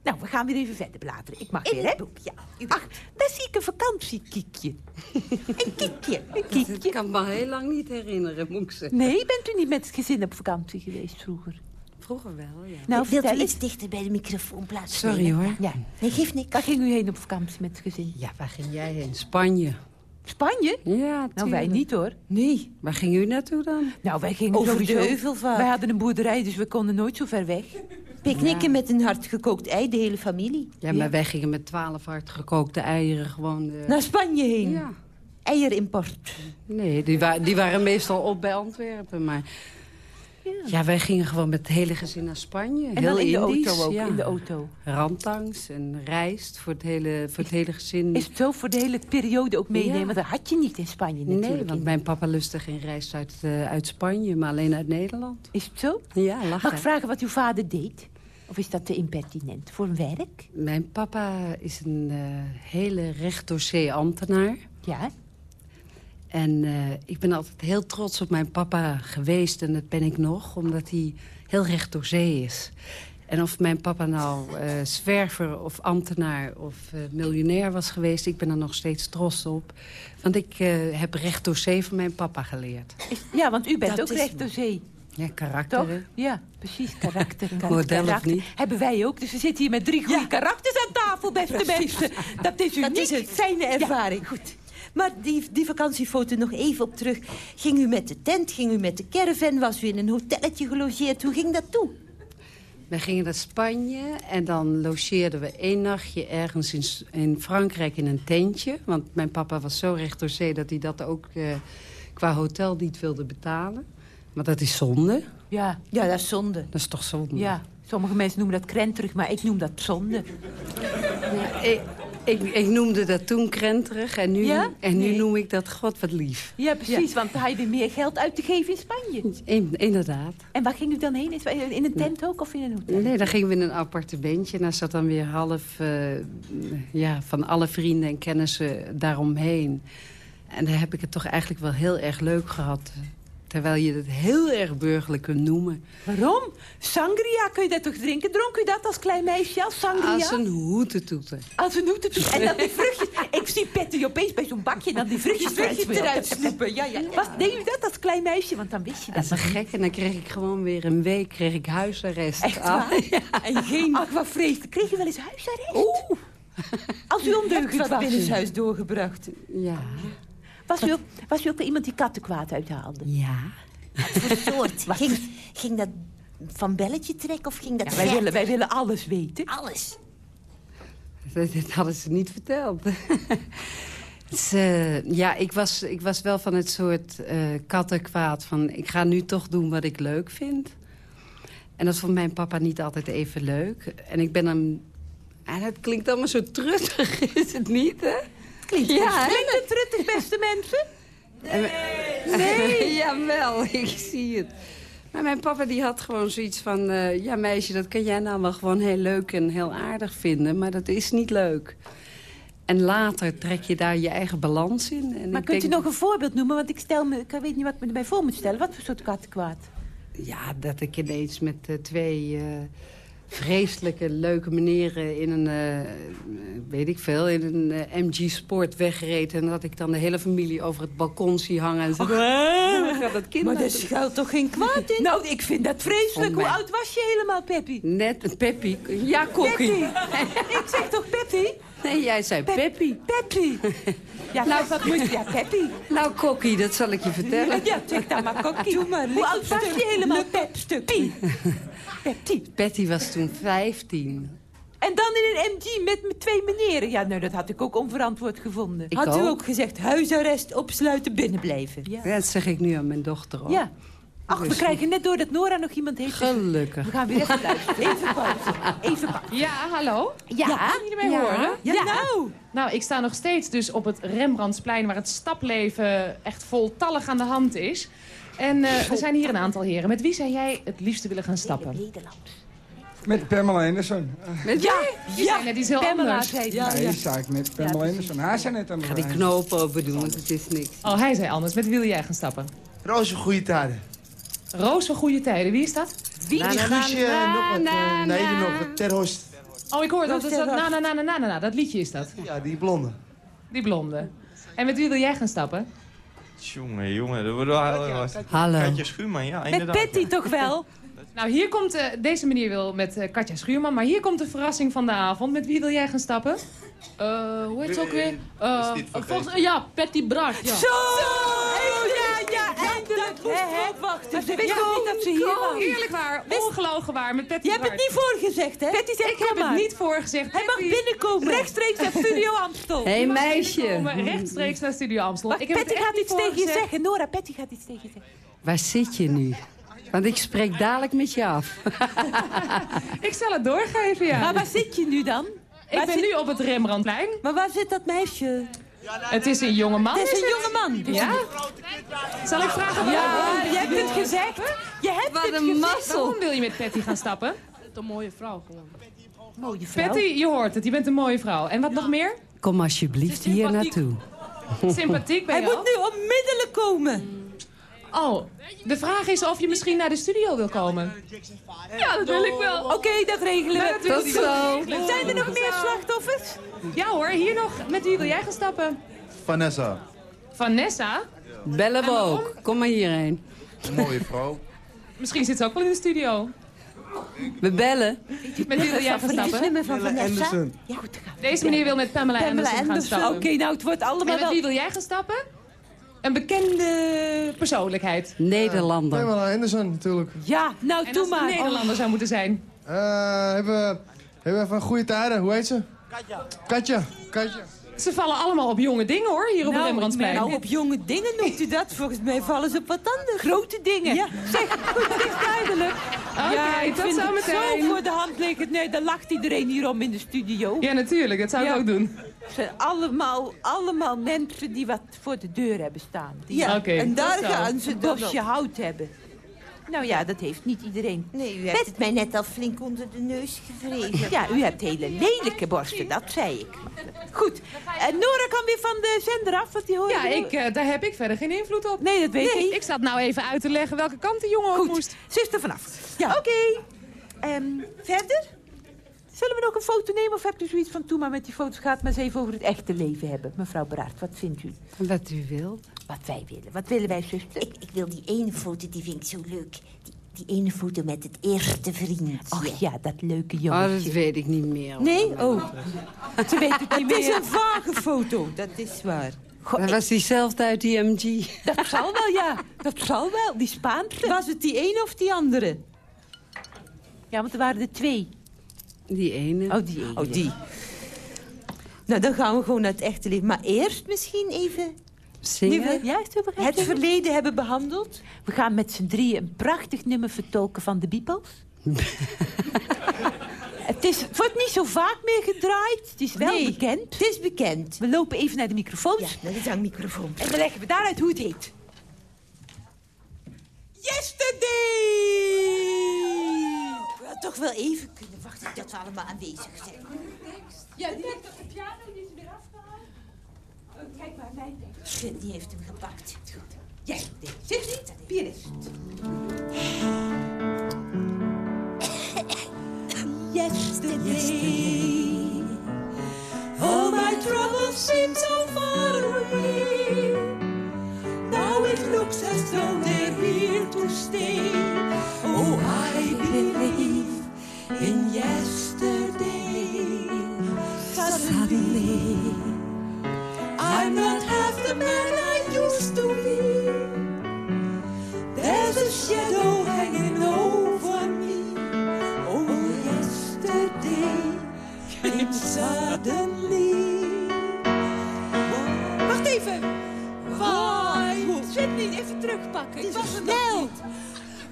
Nou, we gaan weer even verder bladeren. Ik mag In weer, hè? boek, ja. Ach, daar zie ik een vakantiekiekje. een kiekje, een Ik kiekje. kan me heel lang niet herinneren, moet ik zeggen. Nee, bent u niet met het gezin op vakantie geweest vroeger? Vroeger wel, ja. Nou, Wilt u iets dichter bij de microfoon plaatsen? Sorry hoor. Ja. Nee, geeft niks. Waar ging u heen op vakantie met het gezin? Ja, waar ging jij heen? Spanje. Spanje? Ja, Nou, wij tuurlijk. niet hoor. Nee. Waar ging u naartoe dan? Nou, wij gingen Over de sowieso... heuvelvaart. Wij hadden een boerderij, dus we konden nooit zo ver weg. Picknicken met een hard gekookt ei, de hele familie. Ja, maar wij gingen met twaalf hard gekookte eieren gewoon... eh, Naar Spanje heen. Ja. Eierimport. Nee, die, wa die waren meestal op bij Antwerpen, maar... Ja. wij gingen gewoon met het hele gezin naar Spanje. En Heel in de auto ook, ja. in de auto. Rantangs en rijst voor het hele, voor het hele gezin. Is het zo voor de hele periode ook meenemen? Ja. Want dat had je niet in Spanje natuurlijk. Nee, want mijn papa lustte geen rijst uit, eh, uit Spanje, maar alleen uit Nederland. Is het zo? Ja, Mag ik vragen wat uw vader deed? Of is dat te impertinent? Voor een werk? Mijn papa is een eh, hele recht dossier ambtenaar. Ja. En eh, ik ben altijd heel trots op mijn papa geweest. En dat ben ik nog, omdat hij heel recht door zee is. En of mijn papa nou eh, zwerver of ambtenaar of eh, miljonair was geweest... ik ben er nog steeds trots op. Want ik heb recht door zee van mijn papa geleerd. Ja, want u bent Dat ook recht door zee. Ja, karakter. Toch? Ja, precies. Karakter. Model of niet? Hebben wij ook. Dus we zitten hier met drie goede karakters aan tafel, beste mensen. Dat is uniek. Dat is een fijne ervaring. Goed. Maar die, die vakantiefoto nog even op terug. Ging u met de tent, ging u met de caravan, was u in een hotelletje gelogeerd? Hoe ging dat toe? We gingen naar Spanje en dan logeerden we één nachtje ergens in, Frankrijk in een tentje. Want mijn papa was zo recht door zee dat hij dat ook eh, qua hotel niet wilde betalen. Maar dat is zonde. Ja, Ja, dat is zonde. Dat is toch zonde? ja. Sommige mensen noemen dat krenterig, maar ik noem dat zonde. Ja, ik, ik, ik noemde dat toen krenterig en nu, Ja? en nu Nee. noem ik dat god wat lief. Ja, precies, want je weer meer geld uit te geven in Spanje. In- inderdaad. En waar ging u dan heen? In een tent ook of in een hotel? Nee, dan gingen we in een appartementje. En daar zat dan weer half eh, ja, van alle vrienden en kennissen daaromheen. En daar heb ik het toch eigenlijk wel heel erg leuk gehad. Terwijl je het heel erg burgerlijk kunt noemen. Waarom? Sangria, kun je dat toch drinken? Dronk u dat als klein meisje, als sangria? Als een hoetentoeter. Als een hoetentoet. En dan die vruchtjes. Ik zie Petty opeens bij zo'n bakje en dan die vruchtjes, vruchtjes eruit snoepen. Ja, ja. Was, deed u dat als klein meisje? Want dan wist je dat. Dat is een gek. En dan kreeg ik gewoon weer een week kreeg ik huisarrest. Echt Ah, ja. En geen... Ach, wat vreselijk. Kreeg je wel eens huisarrest? Oeh. Als u ondeugend was. binnenshuis doorgebracht. Ja. Was u, ook, was u ook wel iemand die kattenkwaad uithaalde? Ja. Wat voor soort? Ging, ging dat van belletje trekken of ging dat Ja, wij, willen, wij willen alles weten. Alles. Dat, dat hadden ze niet verteld. Dus, ja, ik was, ik was wel van het soort eh kattenkwaad van... ik ga nu toch doen wat ik leuk vind. En dat vond mijn papa niet altijd even leuk. En ik ben hem... En het klinkt allemaal zo truttig, is het niet, hè? Klinkt Ja? Klinkt het truttig, beste mensen? Nee. Jawel, ik zie het. Maar mijn papa die had gewoon zoiets van... eh, ja, meisje, dat kan jij nou wel gewoon heel leuk en heel aardig vinden... maar dat is niet leuk. En later trek je daar je eigen balans in. En Maar kunt u nog een voorbeeld noemen? Want ik, stel me, ik weet niet wat ik me erbij voor moet stellen. Wat voor soort kattenkwaad? Ja, dat ik ineens met eh, twee eh, vreselijke, leuke meneren in een, eh, weet ik veel, in een eh, MG Sport wegreed. En dat ik dan de hele familie over het balkon zie hangen. En zo, "Ah, waar gaat dat kind Maar daar schuilt toch geen kwaad in? Nou, ik vind dat vreselijk. Vond Hoe oud was je helemaal, Peppy? Net, Peppy. Ja, Kokkie. Ik zeg toch Peppy? Nee, jij zei Peppy. Peppy. Ja, nou, wat moet je? Ja, Peppy. Nou, Kokkie, dat zal ik je vertellen. Ja, zeg dan maar, Kokkie. Hoe oud was je helemaal, Pepstukkie? Pepty. Betty was toen 15. En dan in een MG met, twee meneren. Ja, nou, dat had ik ook onverantwoord gevonden. Ik had u ook. gezegd, huisarrest, opsluiten, binnenblijven? Ja. Dat zeg ik nu aan mijn dochter ook. Ja. Ach, we krijgen net door dat Nora nog iemand heeft. Gelukkig. We gaan weer even luisteren. Even pauze. Even pauze. Ja, hallo? Ja. Kan je mij Ja. horen? Ja, nou. Nou, ik sta nog steeds dus op het Rembrandtsplein... waar het stapleven echt voltallig aan de hand is. En eh, er zijn hier een aantal heren. Met wie zou jij het liefste willen gaan stappen? Met Pamela Anderson. Met ja, die zijn net iets heel Pamela anders. zei Ja, ja, ja. zei ik met Pamela Anderson. Hij zei net aan Ik ga die knoop open doen, want het is niks. Oh, hij zei anders. Met wie wil jij gaan stappen? Roos, goede tijden. Roos van Goede Tijden. Wie is dat? Wie? Na, Guusje, na, nog wat. na, eh, nee, nog wat. Terhorst. Oh, ik hoor dat. dat is dat na, na, na, na, na, na. Dat liedje is dat. Ja, die blonde. Die blonde. En met wie wil jij gaan stappen? Jongen, jongen, dat wordt wel heel erg. Hallo. Katja Schuurman, ja, Met. Petty toch wel? Nou, hier komt... eh, deze meneer wil met eh, Katja Schuurman. Maar hier komt de verrassing van de avond. Met wie wil jij gaan stappen? Eh, hoe heet ze ook weer? Eh, Is dit vergeten? volgens, ja, Patty Bart. Ja. Zo! Ja, eindelijk. Wacht. Maar ze wist ook niet dat ze hier was. Eerlijk waar, ongelogen waar, met Patty Je hebt het niet voorgezegd, hè? Zegt, Ik heb het niet voorgezegd. Hij mag Patty- binnenkomen. Rechtstreeks naar Studio Amstel. Hé, hey, Kom meisje. rechtstreeks naar Studio Amstel. Ik heb Patty gaat niet iets tegen je zeggen. Nora, Patty gaat iets tegen je zeggen. Waar zit je nu? Want ik spreek dadelijk met je af. Ik zal het doorgeven, ja. Maar waar zit je nu dan? ik waar ben zit- nu op het Rembrandtplein. Maar waar zit dat meisje? Het is een jonge man. Het is een jonge man. Ja? Zal ik vragen wat Ja, je hebt het gezegd. Je hebt Wat het een gezegd. mazzel. Waarom wil je met Patty gaan stappen? Een mooie vrouw gewoon. Mooie vrouw. Patty, je hoort het. Je bent een mooie vrouw. En wat nog meer? Kom alsjeblieft hier naartoe. Sympathiek ben Hij je moet ook. nu onmiddellijk komen. Oh, de vraag is of je misschien naar de studio wil komen. Ja, dat wil ik wel. Oké, dat regelen we. Tot zo. Zijn er nog meer slachtoffers? Ja hoor, hier nog. Met wie wil jij gaan stappen? Vanessa. Vanessa? Bellen we ook. Kom maar hierheen. Een mooie vrouw. Misschien zit ze ook wel in de studio. We bellen. Met wie wil jij gaan stappen? nummer van Pamela Vanessa. Anderson. Ja, goed. Deze meneer wil met Pamela, Pamela Anderson gaan Anderson. stappen. Oké, nou, het wordt En allemaal met wel... wie wil jij gaan stappen? Een bekende persoonlijkheid. Nederlander. Pamela Anderson, natuurlijk. Ja, nou, En doe maar. een Nederlander zou moeten zijn. Eh, hebben, we- hebben we even goede tijden. Hoe heet ze? Katja. Katja. Katja. Ze vallen allemaal op jonge dingen hoor, hier op het Nou, Rembrandtsplein. nou, op jonge dingen noemt u dat. Volgens mij vallen ze op wat anders. Grote dingen. Ja. Zeg, goed, het is duidelijk. Ja, ik tot vind zo het meteen. zo voor de hand liggen. Nee, daar lacht iedereen hier om in de studio. Ja, natuurlijk. Dat zou ik ook doen. Het zijn allemaal, allemaal mensen die wat voor de deur hebben staan. Die Ja, en daar gaan ze een bosje hout hebben. Nou ja, dat heeft niet iedereen. Nee, u hebt het mij net al flink onder de neus gevreven. Ja, u hebt hele lelijke borsten, dat zei ik. Goed, en Nora kan weer van de zender af, want die hoor je Ja, ik, eh, daar heb ik verder geen invloed op. Nee, dat weet Nee, ik. ik zat nou even uit te leggen welke kant de jongen ook Goed, moest. ze is er vanaf. Ja. Oké. Ehm, verder? Zullen we nog een foto nemen of hebt u zoiets van... Toe maar met die foto's gaat maar eens even over het echte leven hebben. Mevrouw Braart, wat vindt u? Wat u wilt. Wat wij willen. Wat willen wij, zuster? Ik, ik wil die ene foto, die vind ik zo leuk. Die, die ene foto met het eerste vriendje. Ach ja, dat leuke Oh, jongetje. dat weet ik niet meer. Nee? Oh. Ze weet het niet Het is meer. een vage foto, dat is waar. Goh, Dat was diezelfde uit die MG. Dat zal wel, ja. Dat zal wel, die Spaanse. Was het die ene of die andere? Ja, want er waren er twee. Die ene. Oh, die ene. Oh, die. Nou, dan gaan we gewoon naar het echte leven. Maar eerst misschien even... Zingen? We ja, we het verleden hebben behandeld. We gaan met z'n drieën een prachtig nummer vertolken van de Beatles. het, is, het wordt niet zo vaak meer gedraaid. Het is wel Nee, bekend. Het is bekend. We lopen even naar de microfoons. Ja, dat is een microfoon. En dan leggen we daaruit hoe het heet. Yesterday! Ik wil toch wel even kunnen wachten tot we allemaal aanwezig zijn. Ja, die ligt op de piano, die is weer afgehaald. Schut, die heeft hem gepakt. Goed. Jij, zeg niet, pianist. Yesterday, all my troubles seem so far away. Now it looks as though they're here to stay. Oh, I believe in yesterday. Suddenly, man I used to be. There's a shadow hanging over me. Oh, yesterday came suddenly. Wacht even. Why? Sydney, even terugpakken. Ik was er snel.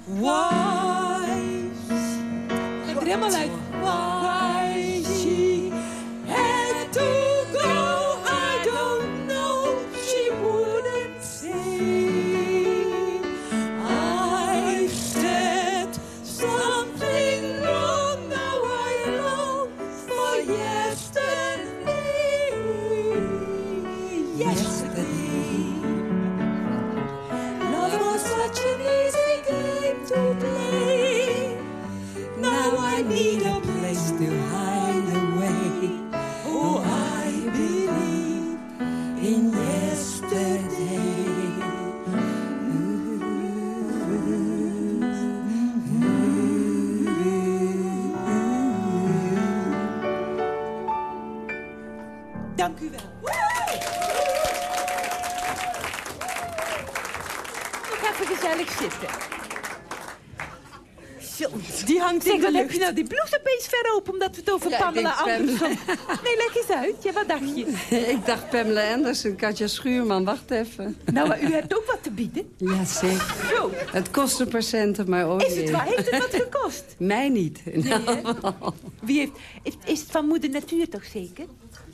Why? Ga er helemaal uit. Dank u wel. Nog even gezellig zitten. Zo, die hangt in de lucht. nou die blouse opeens ver open omdat we het over Ja, Pamela Anderson... Nee, leg eens uit. Ja, wat dacht je? ik dacht Pamela Anderson, Katja Schuurman, wacht even. Nou, maar u hebt ook wat te bieden. Ja, zeker. Zo. Het kost een patiënten, maar oh Is het waar? Heeft het wat gekost? Mij niet. Nou, Wie heeft, is het van moeder natuur toch zeker?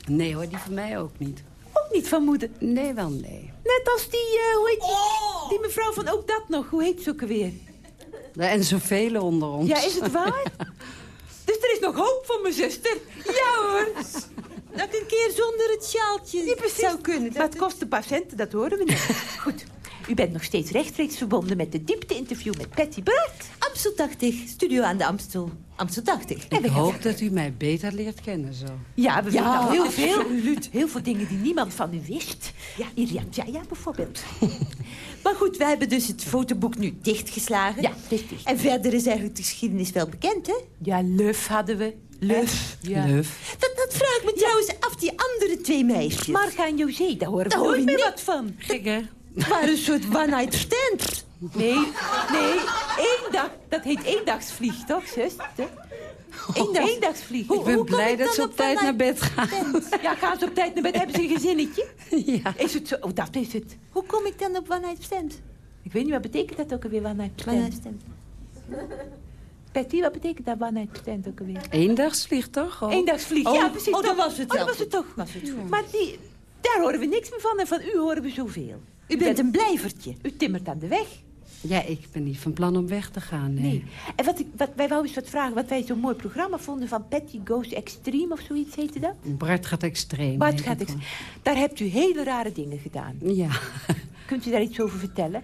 Nee hoor, die van mij ook niet. Ook niet van moeder? Nee, wel nee. Net als die, eh, hoe heet die? Die mevrouw van ook dat nog. Hoe heet ze ook alweer? En zoveel onder ons. Ja, is het waar? dus er is nog hoop voor mijn zuster. Ja hoor. Dat ik een keer zonder het sjaaltje zou kunnen. Maar het kost een paar centen, dat horen we net. Goed. U bent nog steeds rechtstreeks verbonden met de diepte-interview met Patty Bart. Amstel 80, studio aan de Amstel. Amstel 80. Ik hoop dat u mij beter leert kennen zo. Ja, we Ja, weten al heel veel. absoluut. Heel veel dingen die niemand van u wist. Ja, Jaya bijvoorbeeld. Maar goed, we hebben dus het fotoboek nu dichtgeslagen. Ja, dicht. En verder is eigenlijk de geschiedenis wel bekend, hè? Ja, Luf hadden we. Luf. Ja. Luf. Dat, dat vraag ik me trouwens af, die andere twee meisjes. Marga en José, daar horen we Daar hoor niet. wat van. Gek hè? Het waren een soort one-night stands. Nee, nee, één dag. Dat heet eendagsvlieg, toch, zus? Eendags, eendagsvlieg. Ik ben blij dat ze op tijd naar bed gaan. Ja, gaan ze op tijd naar bed? Hebben ze een gezinnetje? Ja. Is het zo? Oh, dat is het. Hoe kom ik dan op one-night stands? Ik weet niet, wat betekent dat ook alweer, one night stand? One-night stand. Betty, wat betekent dat one night stand ook alweer? Eendagsvlieg toch? Oh. Eendagsvlieg, Oh, ja, precies. oh, dat was het Oh, dat was het toch. Was het goed. Maar die, daar horen we niks meer van en van u horen we zoveel. U bent een blijvertje. U timmert aan de weg. Ja, ik ben niet van plan om weg te gaan, nee. Nee. En wat ik, wat, wij wouden eens wat vragen wat wij zo'n mooi programma vonden van Patty Goes Extreme of zoiets heette dat. Bart gaat extreem. Bart gaat het ex- Daar hebt u hele rare dingen gedaan. Ja. Kunt u daar iets over vertellen?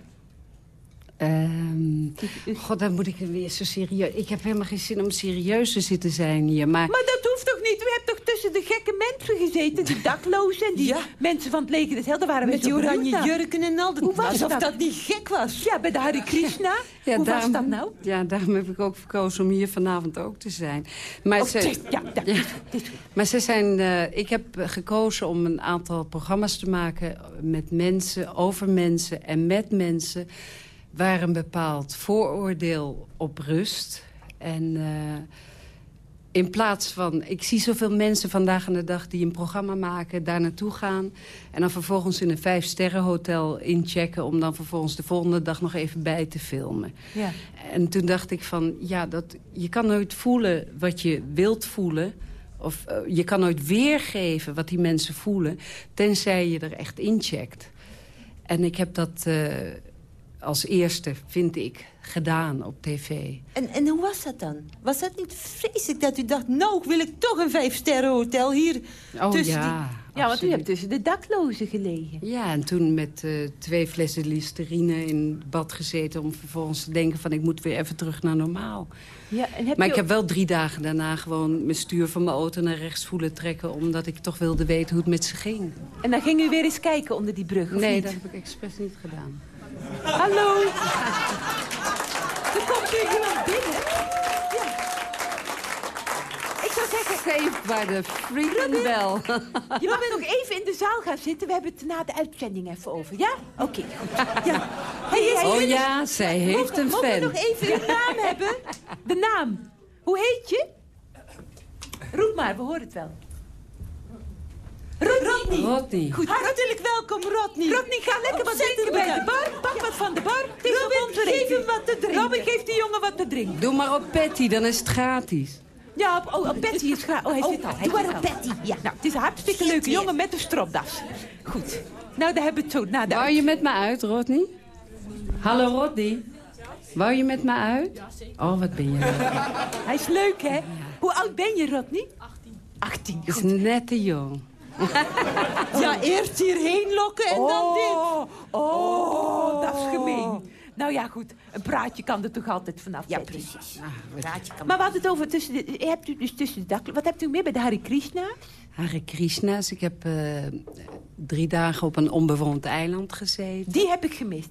Ehm, God, dan moet ik weer zo serieus... Ik heb helemaal geen zin om serieus te zitten zijn hier, maar... Maar dat hoeft toch niet? U hebt toch tussen de gekke mensen gezeten? Die daklozen en die Ja. mensen van het leger des Helden waren we Met die oranje naar. jurken en al. Hoe was Alsof dat? dat niet gek was. Ja, bij de Hare Krishna. Ja, Hoe daarom, was dat nou? Ja, daarom heb ik ook verkozen om hier vanavond ook te zijn. Maar, Oh, ze, ja, dat maar ze zijn, eh, ik heb gekozen om een aantal programma's te maken... met mensen, over mensen en met mensen... waar een bepaald vooroordeel op rust. En eh, in plaats van... Ik zie zoveel mensen vandaag aan de dag die een programma maken... daar naartoe gaan en dan vervolgens in een vijfsterrenhotel inchecken... om dan vervolgens de volgende dag nog even bij te filmen. Ja. En toen dacht ik van, ja, dat, je kan nooit voelen wat je wilt voelen. Of eh, je kan nooit weergeven wat die mensen voelen... tenzij je er echt incheckt. En ik heb dat eh, als eerste, vind ik, gedaan op tv. En, en hoe was dat dan? Was dat niet vreselijk dat u dacht... nou, wil ik toch een vijfsterrenhotel hier Oh tussen ja, Ja, want u hebt tussen de daklozen gelegen. Ja, en toen met eh, twee flessen Listerine in bad gezeten... om vervolgens te denken van ik moet weer even terug naar normaal. Ja, en heb maar ik ook- heb wel drie dagen daarna gewoon mijn stuur van mijn auto naar rechts voelen trekken... omdat ik toch wilde weten hoe het met ze ging. En dan ging u weer eens kijken onder die brug, of nee, niet? dat heb ik expres niet gedaan. Hallo. Er komt u iemand binnen. Ja. Ik zou zeggen... Even bij de freaking bel. Je mag nog even in de zaal gaan zitten. We hebben het na de uitzending even over, ja? Oké, goed. Ja. Hey, hey, Oh ja, zij heeft Mogen- een mogen we fan. nog even uw naam hebben? De naam. Hoe heet je? Roep maar, we horen het wel. Rodney. Rodney. Goed. Hartelijk welkom, Rodney. Rodney, ga lekker wat drinken bij de bar. Pak wat van de bar. Het is op onze geef hem wat te drinken. Robin, geef die jongen wat te drinken. Doe maar op Patty, dan is het gratis. Ja, op, oh, op Betty is graag. Oh, hij zit al. Hij doe maar op. Betty, ja. Nou, het is een hartstikke leuke jongen met een stropdas. Goed. Nou, daar hebben we het zo de Wou je met me uit, Rodney? Hallo, Rodney. Wou je met me uit? Oh, wat ben je leuk. Hij is leuk, hè? Hoe oud ben je, Rodney? 18. 18, is net te jong. Ja, eerst hierheen lokken en dan dit. Oh, dat is gemeen. Nou ja, goed. Een praatje kan er toch altijd vanaf Ja, precies. Maar we hadden het over tussen de... Hebt u dus tussen de dak... Wat hebt u meer bij de Hare Krishna? Hare Krishna's. Ik heb eh, drie dagen op een onbewoond eiland gezeten. Die heb ik gemist.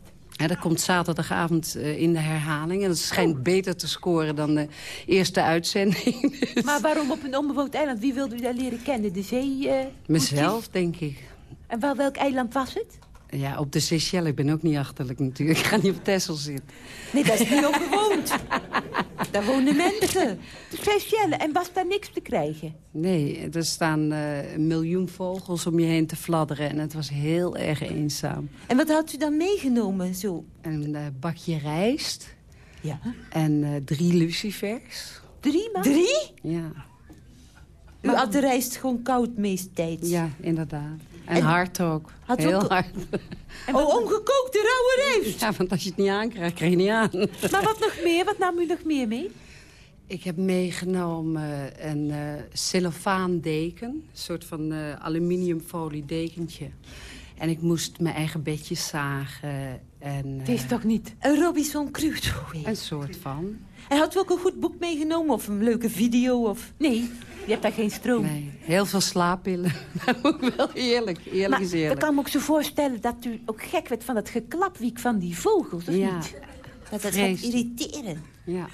Dat komt zaterdagavond eh, in de herhaling. En dat schijnt beter te scoren dan de eerste uitzending. Maar waarom op een onbewoond eiland? Wie wilde u daar leren kennen? De zee? eh, Mezelf, denk ik. En wel, welk eiland was het? Ja, op de Seychelles. Ik ben ook niet achterlijk natuurlijk. Ik ga niet op Texel zitten. Nee, dat is niet onbewoond. daar wonen mensen. Speciale. En was daar niks te krijgen? Nee, er staan eh, een miljoen vogels om je heen te fladderen. En het was heel erg eenzaam. En wat had u dan meegenomen? Zo? Een eh, bakje rijst. Ja. En eh, drie lucifers. Drie, man? Drie? Ja. U had de rijst gewoon koud meesttijds. Ja, inderdaad. En, En hard ook. had Heel ook- hard. Oh, ongekookte rauwe rijst. Ja, want als je het niet aankrijgt, krijg je niet aan. Maar wat nog meer? Wat nam u nog meer mee? Ik heb meegenomen een eh cellofaandeken. Een soort van eh, aluminiumfolie dekentje. En ik moest mijn eigen bedje zagen. En, Het is eh, toch niet? Een Robinson Crusoe. Een soort van. En had u ook een goed boek meegenomen? Of een leuke video? Of... Nee, je hebt daar geen stroom. Nee, heel veel slaappillen. Wel eerlijk. Eerlijk Maar is ik eerlijk. kan me ook zo voorstellen dat u ook gek werd van het geklapwiek van die vogels, of Ja. niet? Dat het gaat irriteren. Ja.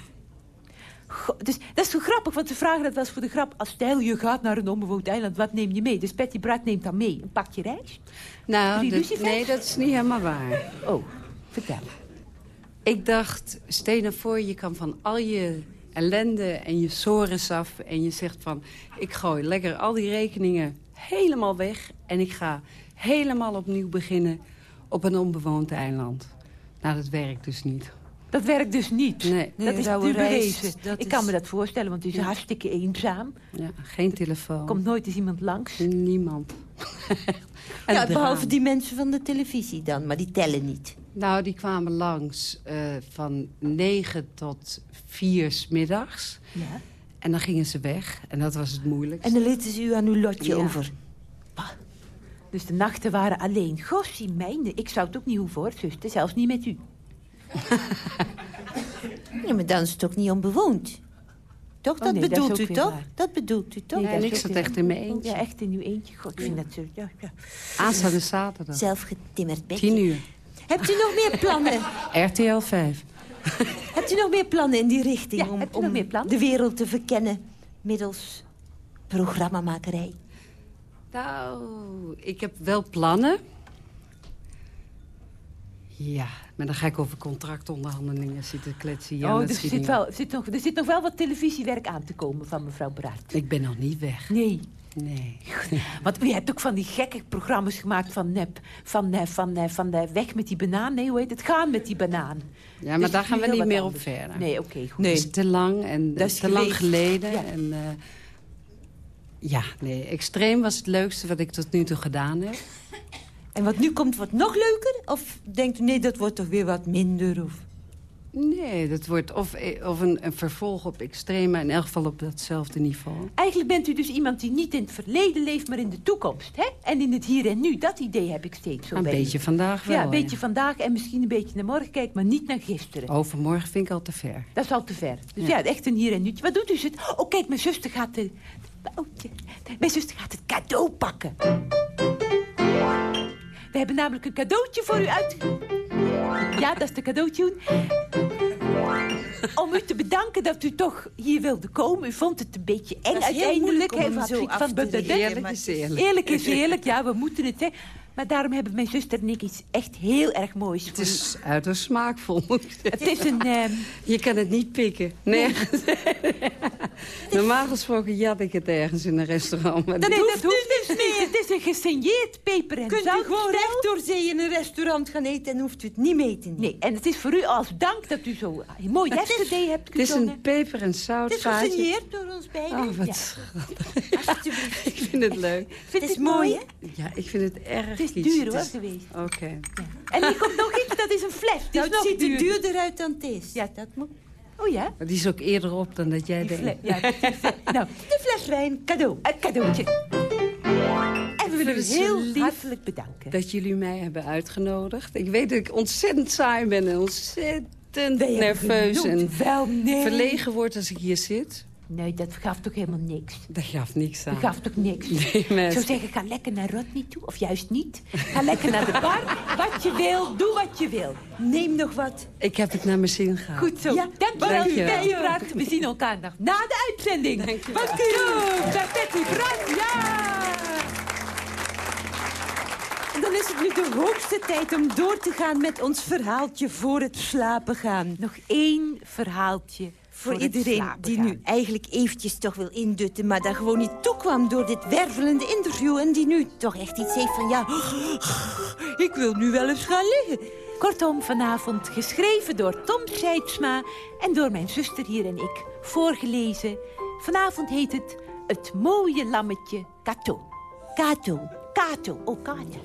Dus dat is zo grappig, want ze vragen dat wel eens voor de grap. Als stel je gaat naar een onbewoond eiland, wat neem je mee? Dus Patty Bart neemt dan mee een pakje rijst. Nou, dat- nee, dat is niet helemaal waar. Oh, vertel. Ik dacht, stel je nou voor, je kan van al je ellende en je sores af... en je zegt van, ik gooi lekker al die rekeningen helemaal weg... en ik ga helemaal opnieuw beginnen op een onbewoond eiland. Nou, dat werkt dus niet. Dat werkt dus niet. Nee. dat is nu bewezen. dat Ik kan me dat voorstellen, want het is Ja. hartstikke eenzaam. Ja, geen telefoon. Komt nooit eens iemand langs. Niemand. Ja, behalve die mensen van de televisie dan, maar die tellen niet. Nou, die kwamen langs eh, van 9 tot 4 's middags. Ja. En dan gingen ze weg. En dat was het moeilijkste. En dan lieten ze u aan uw lotje Ja. over. Dus de nachten waren alleen. Gossie mijne, ik zou het ook niet hoeven hoor, zuster. Zelfs niet met u. Ja, maar dan is het ook niet onbewoond. Toch, dat Oh, dat bedoelt u toch? waar. Dat bedoelt u toch? Ja, en ik zat echt in mijn eentje. Ja, echt in uw eentje. God, ik vind dat zo... Ja, ja. Aanstaande zaterdag. Zelf getimmerd bedje. 10 uur. Hebt u nog meer plannen? RTL 5. Hebt u nog meer plannen in die richting? Ja, om, de wereld te verkennen middels programmamakerij? Nou, ik heb wel plannen. Ja, maar dan ga ik over contractonderhandelingen zitten kletsen. Ja, oh, er zit, wel, zit nog, er zit nog wel wat televisiewerk aan te komen van mevrouw Braat. Ik ben nog niet weg. Nee. Nee. Want u hebt ook van die gekke programma's gemaakt van nep. Van, van, van de weg met die banaan. Nee, hoe heet het? Gaan met die banaan. Ja, maar Dus daar gaan we niet meer op verder. Nee, oké, goed. Is te lang en Dat is te lang geleden. Ja. En, eh, ja, nee, extreem was het leukste wat ik tot nu toe gedaan heb. En wat nu komt, wordt nog leuker? Of denkt u, nee, dat wordt toch weer wat minder? Of... Nee, dat wordt of, of een, een vervolg op extrema, in elk geval op datzelfde niveau. Eigenlijk bent u dus iemand die niet in het verleden leeft, maar in de toekomst. Hè? En in het hier en nu. Dat idee heb ik steeds zo Een bij u. beetje vandaag wel. Ja, een beetje vandaag en misschien een beetje naar morgen kijken, maar niet naar gisteren. Overmorgen vind ik al te ver. Dat is al te ver. Dus ja, Ja. echt een hier en nu. Wat doet u? Het? Oh, kijk, mijn zuster gaat... De, oh, mijn zuster gaat het cadeau pakken. We hebben namelijk een cadeautje voor u uit... Ja, dat is de cadeautje. Om u te bedanken dat u toch hier wilde komen. U vond het een beetje eng is heel uiteindelijk. moeilijk om zo af te Eerlijk is eerlijk. Eerlijk is eerlijk, ja, we moeten het, hè. Maar daarom hebben mijn zuster en ik iets echt heel erg moois Het u. is uiterst smaakvol. Het is een... ehm, Je kan het niet pikken. Nee. Normaal gesproken jat ik het ergens in een restaurant. Maar Nee, dat hoeft dus niet. Het is een gesigneerd peper en Kunt u gewoon recht door zee in een restaurant gaan eten en hoeft u het niet mee te nemen. Nee, en het is voor u als dank dat u zo een mooi Het is- yesterday hebt Het is een peper- en zout Het is vaatje. gesigneerd door ons beiden. Oh, wat Ja. schattig. Alsjeblieft. Ik vind het leuk. Vindt Het is het mooi, mooi, hè? Ja, ik vind het erg Het is duur hoor geweest. Oké. En hier komt nog iets, dat is een fles. Het nog ziet er duurder. uit dan het is. Ja. dat moet. Oh ja? Maar die is ook eerder op dan dat jij Die denkt. Ja, nou, De fles wijn, cadeau. een cadeautje. En we willen u heel hartelijk bedanken. Dat jullie mij hebben uitgenodigd. Ik weet dat ik ontzettend saai ben en ontzettend nerveus en. Wel, nee. verlegen word als ik hier zit. Nee, dat gaf toch helemaal niks. Dat gaf niks aan. Dat gaf toch niks? Nee, Ik maar zou zeggen, ga lekker naar Rodney toe. Of juist niet. Ga lekker naar de bar. Wat je wil, doe wat je wil. Neem nog wat. ik heb het naar mijn zin gehad. Goed zo. Ja, dankjewel. dankjewel. Betty Braat. We zien elkaar nog na de uitzending. Wat kun je bij Betty Braat? Ja! En dan is het nu de hoogste tijd om door te gaan met ons verhaaltje voor het slapen gaan. Nog één verhaaltje Voor, iedereen die nu eigenlijk eventjes toch wil indutten... maar daar gewoon niet toe kwam door dit wervelende interview... en die nu toch echt iets heeft van ja... ik wil nu wel eens gaan liggen. Kortom, vanavond geschreven door Tom Seidsma en door mijn zuster hier en ik. Voorgelezen. Vanavond heet het Het mooie lammetje Kato. Kato, Kato, oh Kato.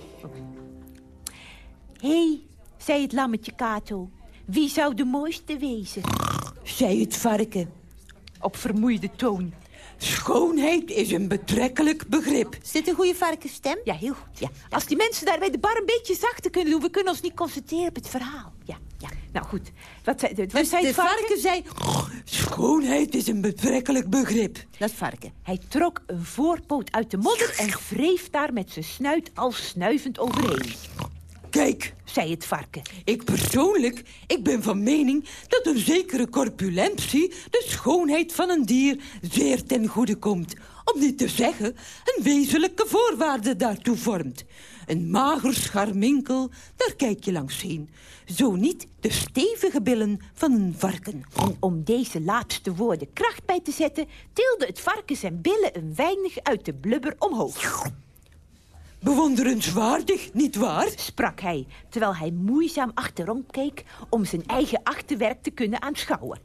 Hé, hey, zei het lammetje Kato. Wie zou de mooiste wezen? Zei het varken. Op vermoeide toon. Schoonheid is een betrekkelijk begrip. Is dit een goede varkensstem? Ja, heel goed. Ja. Als die mensen daar bij de bar een beetje zachter kunnen doen... we kunnen ons niet concentreren op het verhaal. Ja, ja. Nou goed. Wat zei, wat Dus zei de het varken? varken zei... Schoonheid is een betrekkelijk begrip. Dat is varken. Hij trok een voorpoot uit de modder en wreef daar met zijn snuit al snuivend overheen. Kijk, Zei het varken. ik persoonlijk, ik ben van mening dat een zekere corpulentie de schoonheid van een dier zeer ten goede komt. Om niet te zeggen, een wezenlijke voorwaarde daartoe vormt. Een mager scharminkel, daar kijk je langs heen. Zo niet de stevige billen van een varken. En om deze laatste woorden kracht bij te zetten... tilde het varken zijn billen een weinig uit de blubber omhoog. Bewonderenswaardig, nietwaar? Sprak hij, terwijl hij moeizaam achterom keek... om zijn eigen achterwerk te kunnen aanschouwen.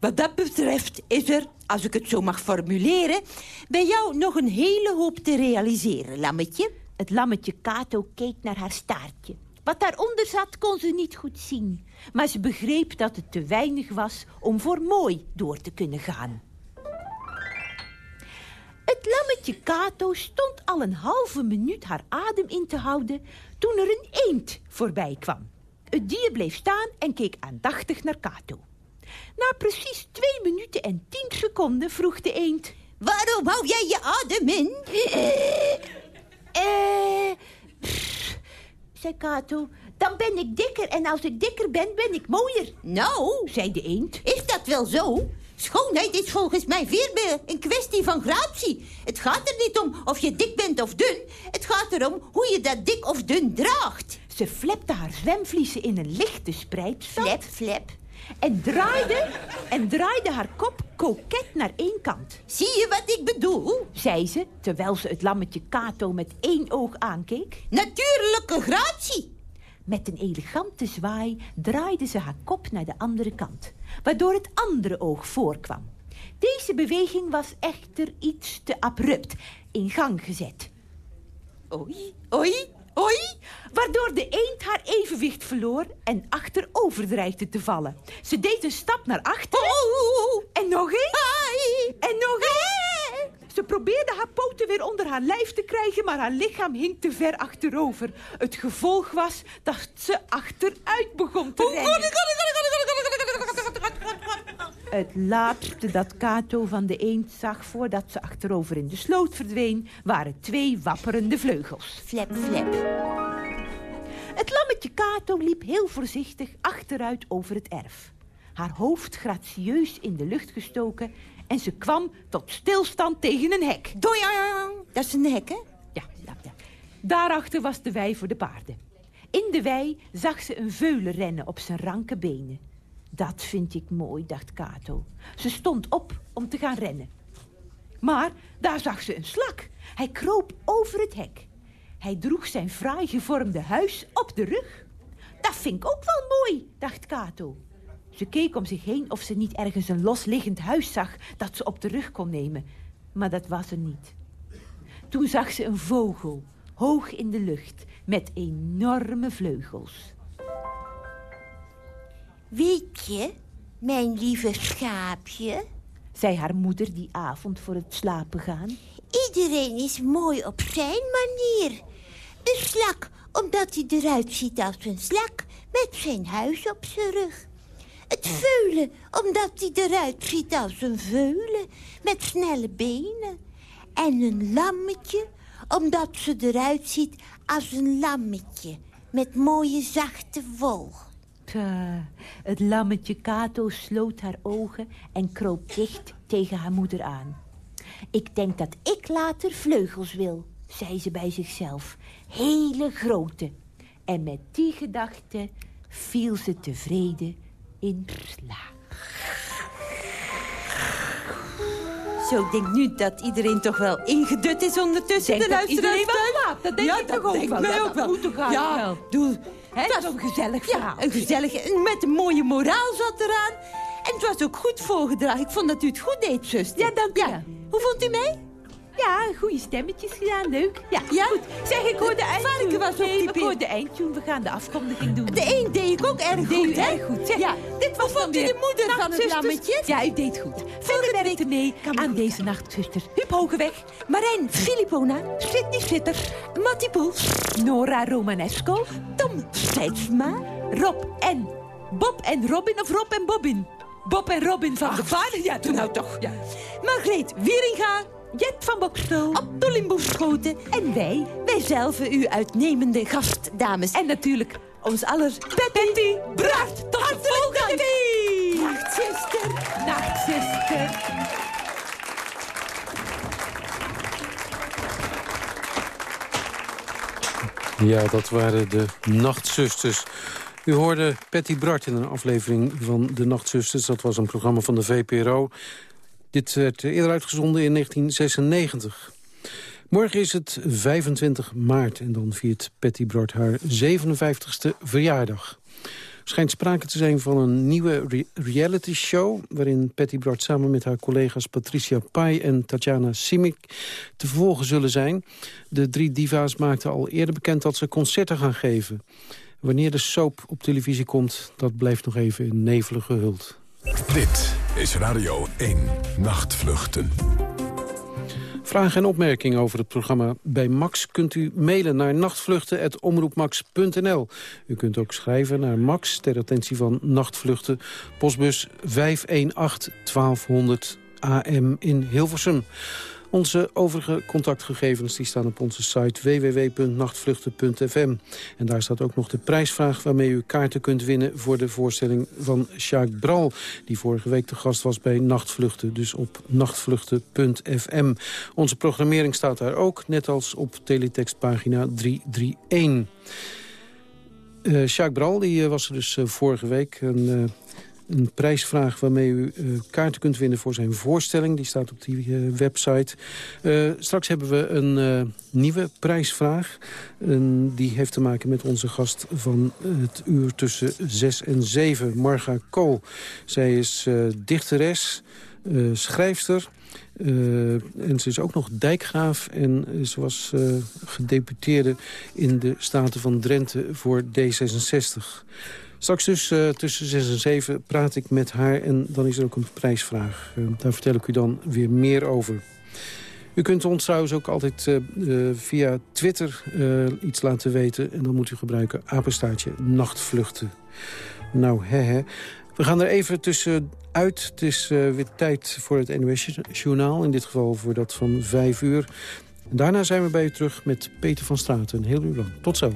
Wat dat betreft is er, als ik het zo mag formuleren... bij jou nog een hele hoop te realiseren, lammetje. Het lammetje Kato keek naar haar staartje. Wat daaronder zat, kon ze niet goed zien. Maar ze begreep dat het te weinig was om voor mooi door te kunnen gaan. Het lammetje Kato stond al een halve minuut haar adem in te houden... toen er een eend voorbij kwam. Het dier bleef staan en keek aandachtig naar Kato. Na precies twee minuten en tien seconden vroeg de eend... Waarom hou jij je adem in? Eh, zei Kato. Dan ben ik dikker en als ik dikker ben, ben ik mooier. Nou, Zei de eend. is dat wel zo? Schoonheid is volgens mij veel meer een kwestie van gratie. Het gaat er niet om of je dik bent of dun. Het gaat erom hoe je dat dik of dun draagt. Ze flepte haar zwemvliezen in een lichte spreidstand. Flap, flap. En draaide, en draaide haar kop koket naar één kant. Zie je wat ik bedoel? Zei ze, terwijl ze het lammetje Kato met één oog aankeek. Natuurlijke gratie. Met een elegante zwaai draaide ze haar kop naar de andere kant, waardoor het andere oog voorkwam. Deze beweging was echter iets te abrupt in gang gezet. Oei, oei, oei. Waardoor de eend haar evenwicht verloor en achterover dreigde te vallen. Ze deed een stap naar achteren. En nog eens. En nog eens. Ze probeerde haar poten weer onder haar lijf te krijgen, maar haar lichaam hing te ver achterover. Het gevolg was dat ze achteruit begon te rennen. Het laatste dat Kato van de eend zag voordat ze achterover in de sloot verdween... waren twee wapperende vleugels. Flap, flap. Het lammetje Kato liep heel voorzichtig achteruit over het erf. Haar hoofd gracieus in de lucht gestoken... en ze kwam tot stilstand tegen een hek. Doiang! Dat is een hek, hè? Ja, ja, ja. Daarachter was de wei voor de paarden. In de wei zag ze een veulen rennen op zijn ranke benen. Dat vind ik mooi, dacht Kato. Ze stond op om te gaan rennen. Maar daar zag ze een slak. Hij kroop over het hek. Hij droeg zijn fraai gevormde huis op de rug. Dat vind ik ook wel mooi, dacht Kato. Ze keek om zich heen of ze niet ergens een losliggend huis zag dat ze op de rug kon nemen. Maar dat was er niet. Toen zag ze een vogel, hoog in de lucht, met enorme vleugels. Weet je, mijn lieve schaapje... zei haar moeder die avond voor het slapen gaan. Iedereen is mooi op zijn manier. Een slak, omdat hij eruit ziet als een slak... met zijn huis op zijn rug. Het veulen, omdat hij eruit ziet als een veulen... met snelle benen. En een lammetje, omdat ze eruit ziet als een lammetje... met mooie zachte wol. Het lammetje Kato sloot haar ogen en kroop dicht tegen haar moeder aan. Ik denk dat ik later vleugels wil, zei ze bij zichzelf. Hele grote. En met die gedachte viel ze tevreden in slaap. Zo, ik denk nu dat iedereen toch wel ingedut is ondertussen. Denk de luisteraars wel. Dat denk ja, ik toch ook wel. mij ook dat wel. moet toch ja, wel. doe. Hè, dat is een gezellig verhaal. Ja, een gezellige, en met een mooie moraal zat eraan. En het was ook goed voorgedragen. Ik vond dat u het goed deed, zuster. Ja, dank u. Hoe vond u mij? Ja, goede stemmetjes gedaan, leuk. Ja, Ja? goed. Zeg, ik hoor de eindtune. was op die ik hoor de eindtune. We gaan de afkondiging doen. De een deed ik ook erg goed, hè? erg goed. Zeg, Ja. dit was weer de moeder van het lammetje? Ja, u deed goed. Verder werkte mee aan deze nachtzusters. Huub Hogeweg, Marijn Filipona, Sidney Sitter, Mattie Poels, Nora Romanesco, Tom Stijfsma, Rob en Bob en Robin of Rob en Bobbin? Bob en Robin van de Vader. Ja, toen nou toch. Ja. Margreet Wieringa, Jet van Bokstel. op de Limboeschoten En wij. Wij zelf, uw uitnemende gastdames. En natuurlijk ons aller Betty Bracht. Tot de volgende keer. Nachtzuster. Nachtzuster. Ja, dat waren de Nachtzusters. U hoorde Patty Bart in een aflevering van de Nachtzusters. Dat was een programma van de VPRO. Dit werd eerder uitgezonden in 1996. Morgen is het 25 maart en dan viert Patty Bart haar 57ste verjaardag. Er schijnt sprake te zijn van een nieuwe re reality show... waarin Patty Bart samen met haar collega's Patricia Pai en Tatjana Simic te volgen zullen zijn. De drie diva's maakten al eerder bekend dat ze concerten gaan geven. Wanneer de soap op televisie komt, dat blijft nog even in nevelen gehuld. Dit is Radio 1 Nachtvluchten. Vragen en opmerkingen over het programma bij Max kunt u mailen naar nachtvluchten.omroepmax.nl. U kunt ook schrijven naar Max ter attentie van Nachtvluchten, postbus 518 1200 AM in Hilversum. Onze overige contactgegevens die staan op onze site www.nachtvluchten.fm. En daar staat ook nog de prijsvraag waarmee u kaarten kunt winnen... voor de voorstelling van Jacques Bral, die vorige week te gast was bij Nachtvluchten. Dus op nachtvluchten.fm. Onze programmering staat daar ook, net als op teletextpagina 331. Eh Jacques Bral die, eh, was er dus eh, vorige week... En, eh, een prijsvraag waarmee u eh, kaarten kunt winnen voor zijn voorstelling. Die staat op die eh, website. Eh, straks hebben we een nieuwe prijsvraag. Die heeft te maken met onze gast van het uur tussen 6 en 7, Marga Kool. Zij is dichteres, schrijfster. En ze is ook nog dijkgraaf en ze was gedeputeerde in de Staten van Drenthe voor D66. Straks dus eh, tussen 6 en 7 praat ik met haar en dan is er ook een prijsvraag. Eh, daar vertel ik u dan weer meer over. U kunt ons trouwens ook altijd eh, via Twitter iets laten weten. En dan moet u gebruiken apenstaartje nachtvluchten. Nou, hè. We gaan er even tussenuit. Het is weer tijd voor het NOS-journaal. In dit geval voor dat van 5 uur. En daarna zijn we bij u terug met Peter van Straten. Een heel uur lang. Tot zo.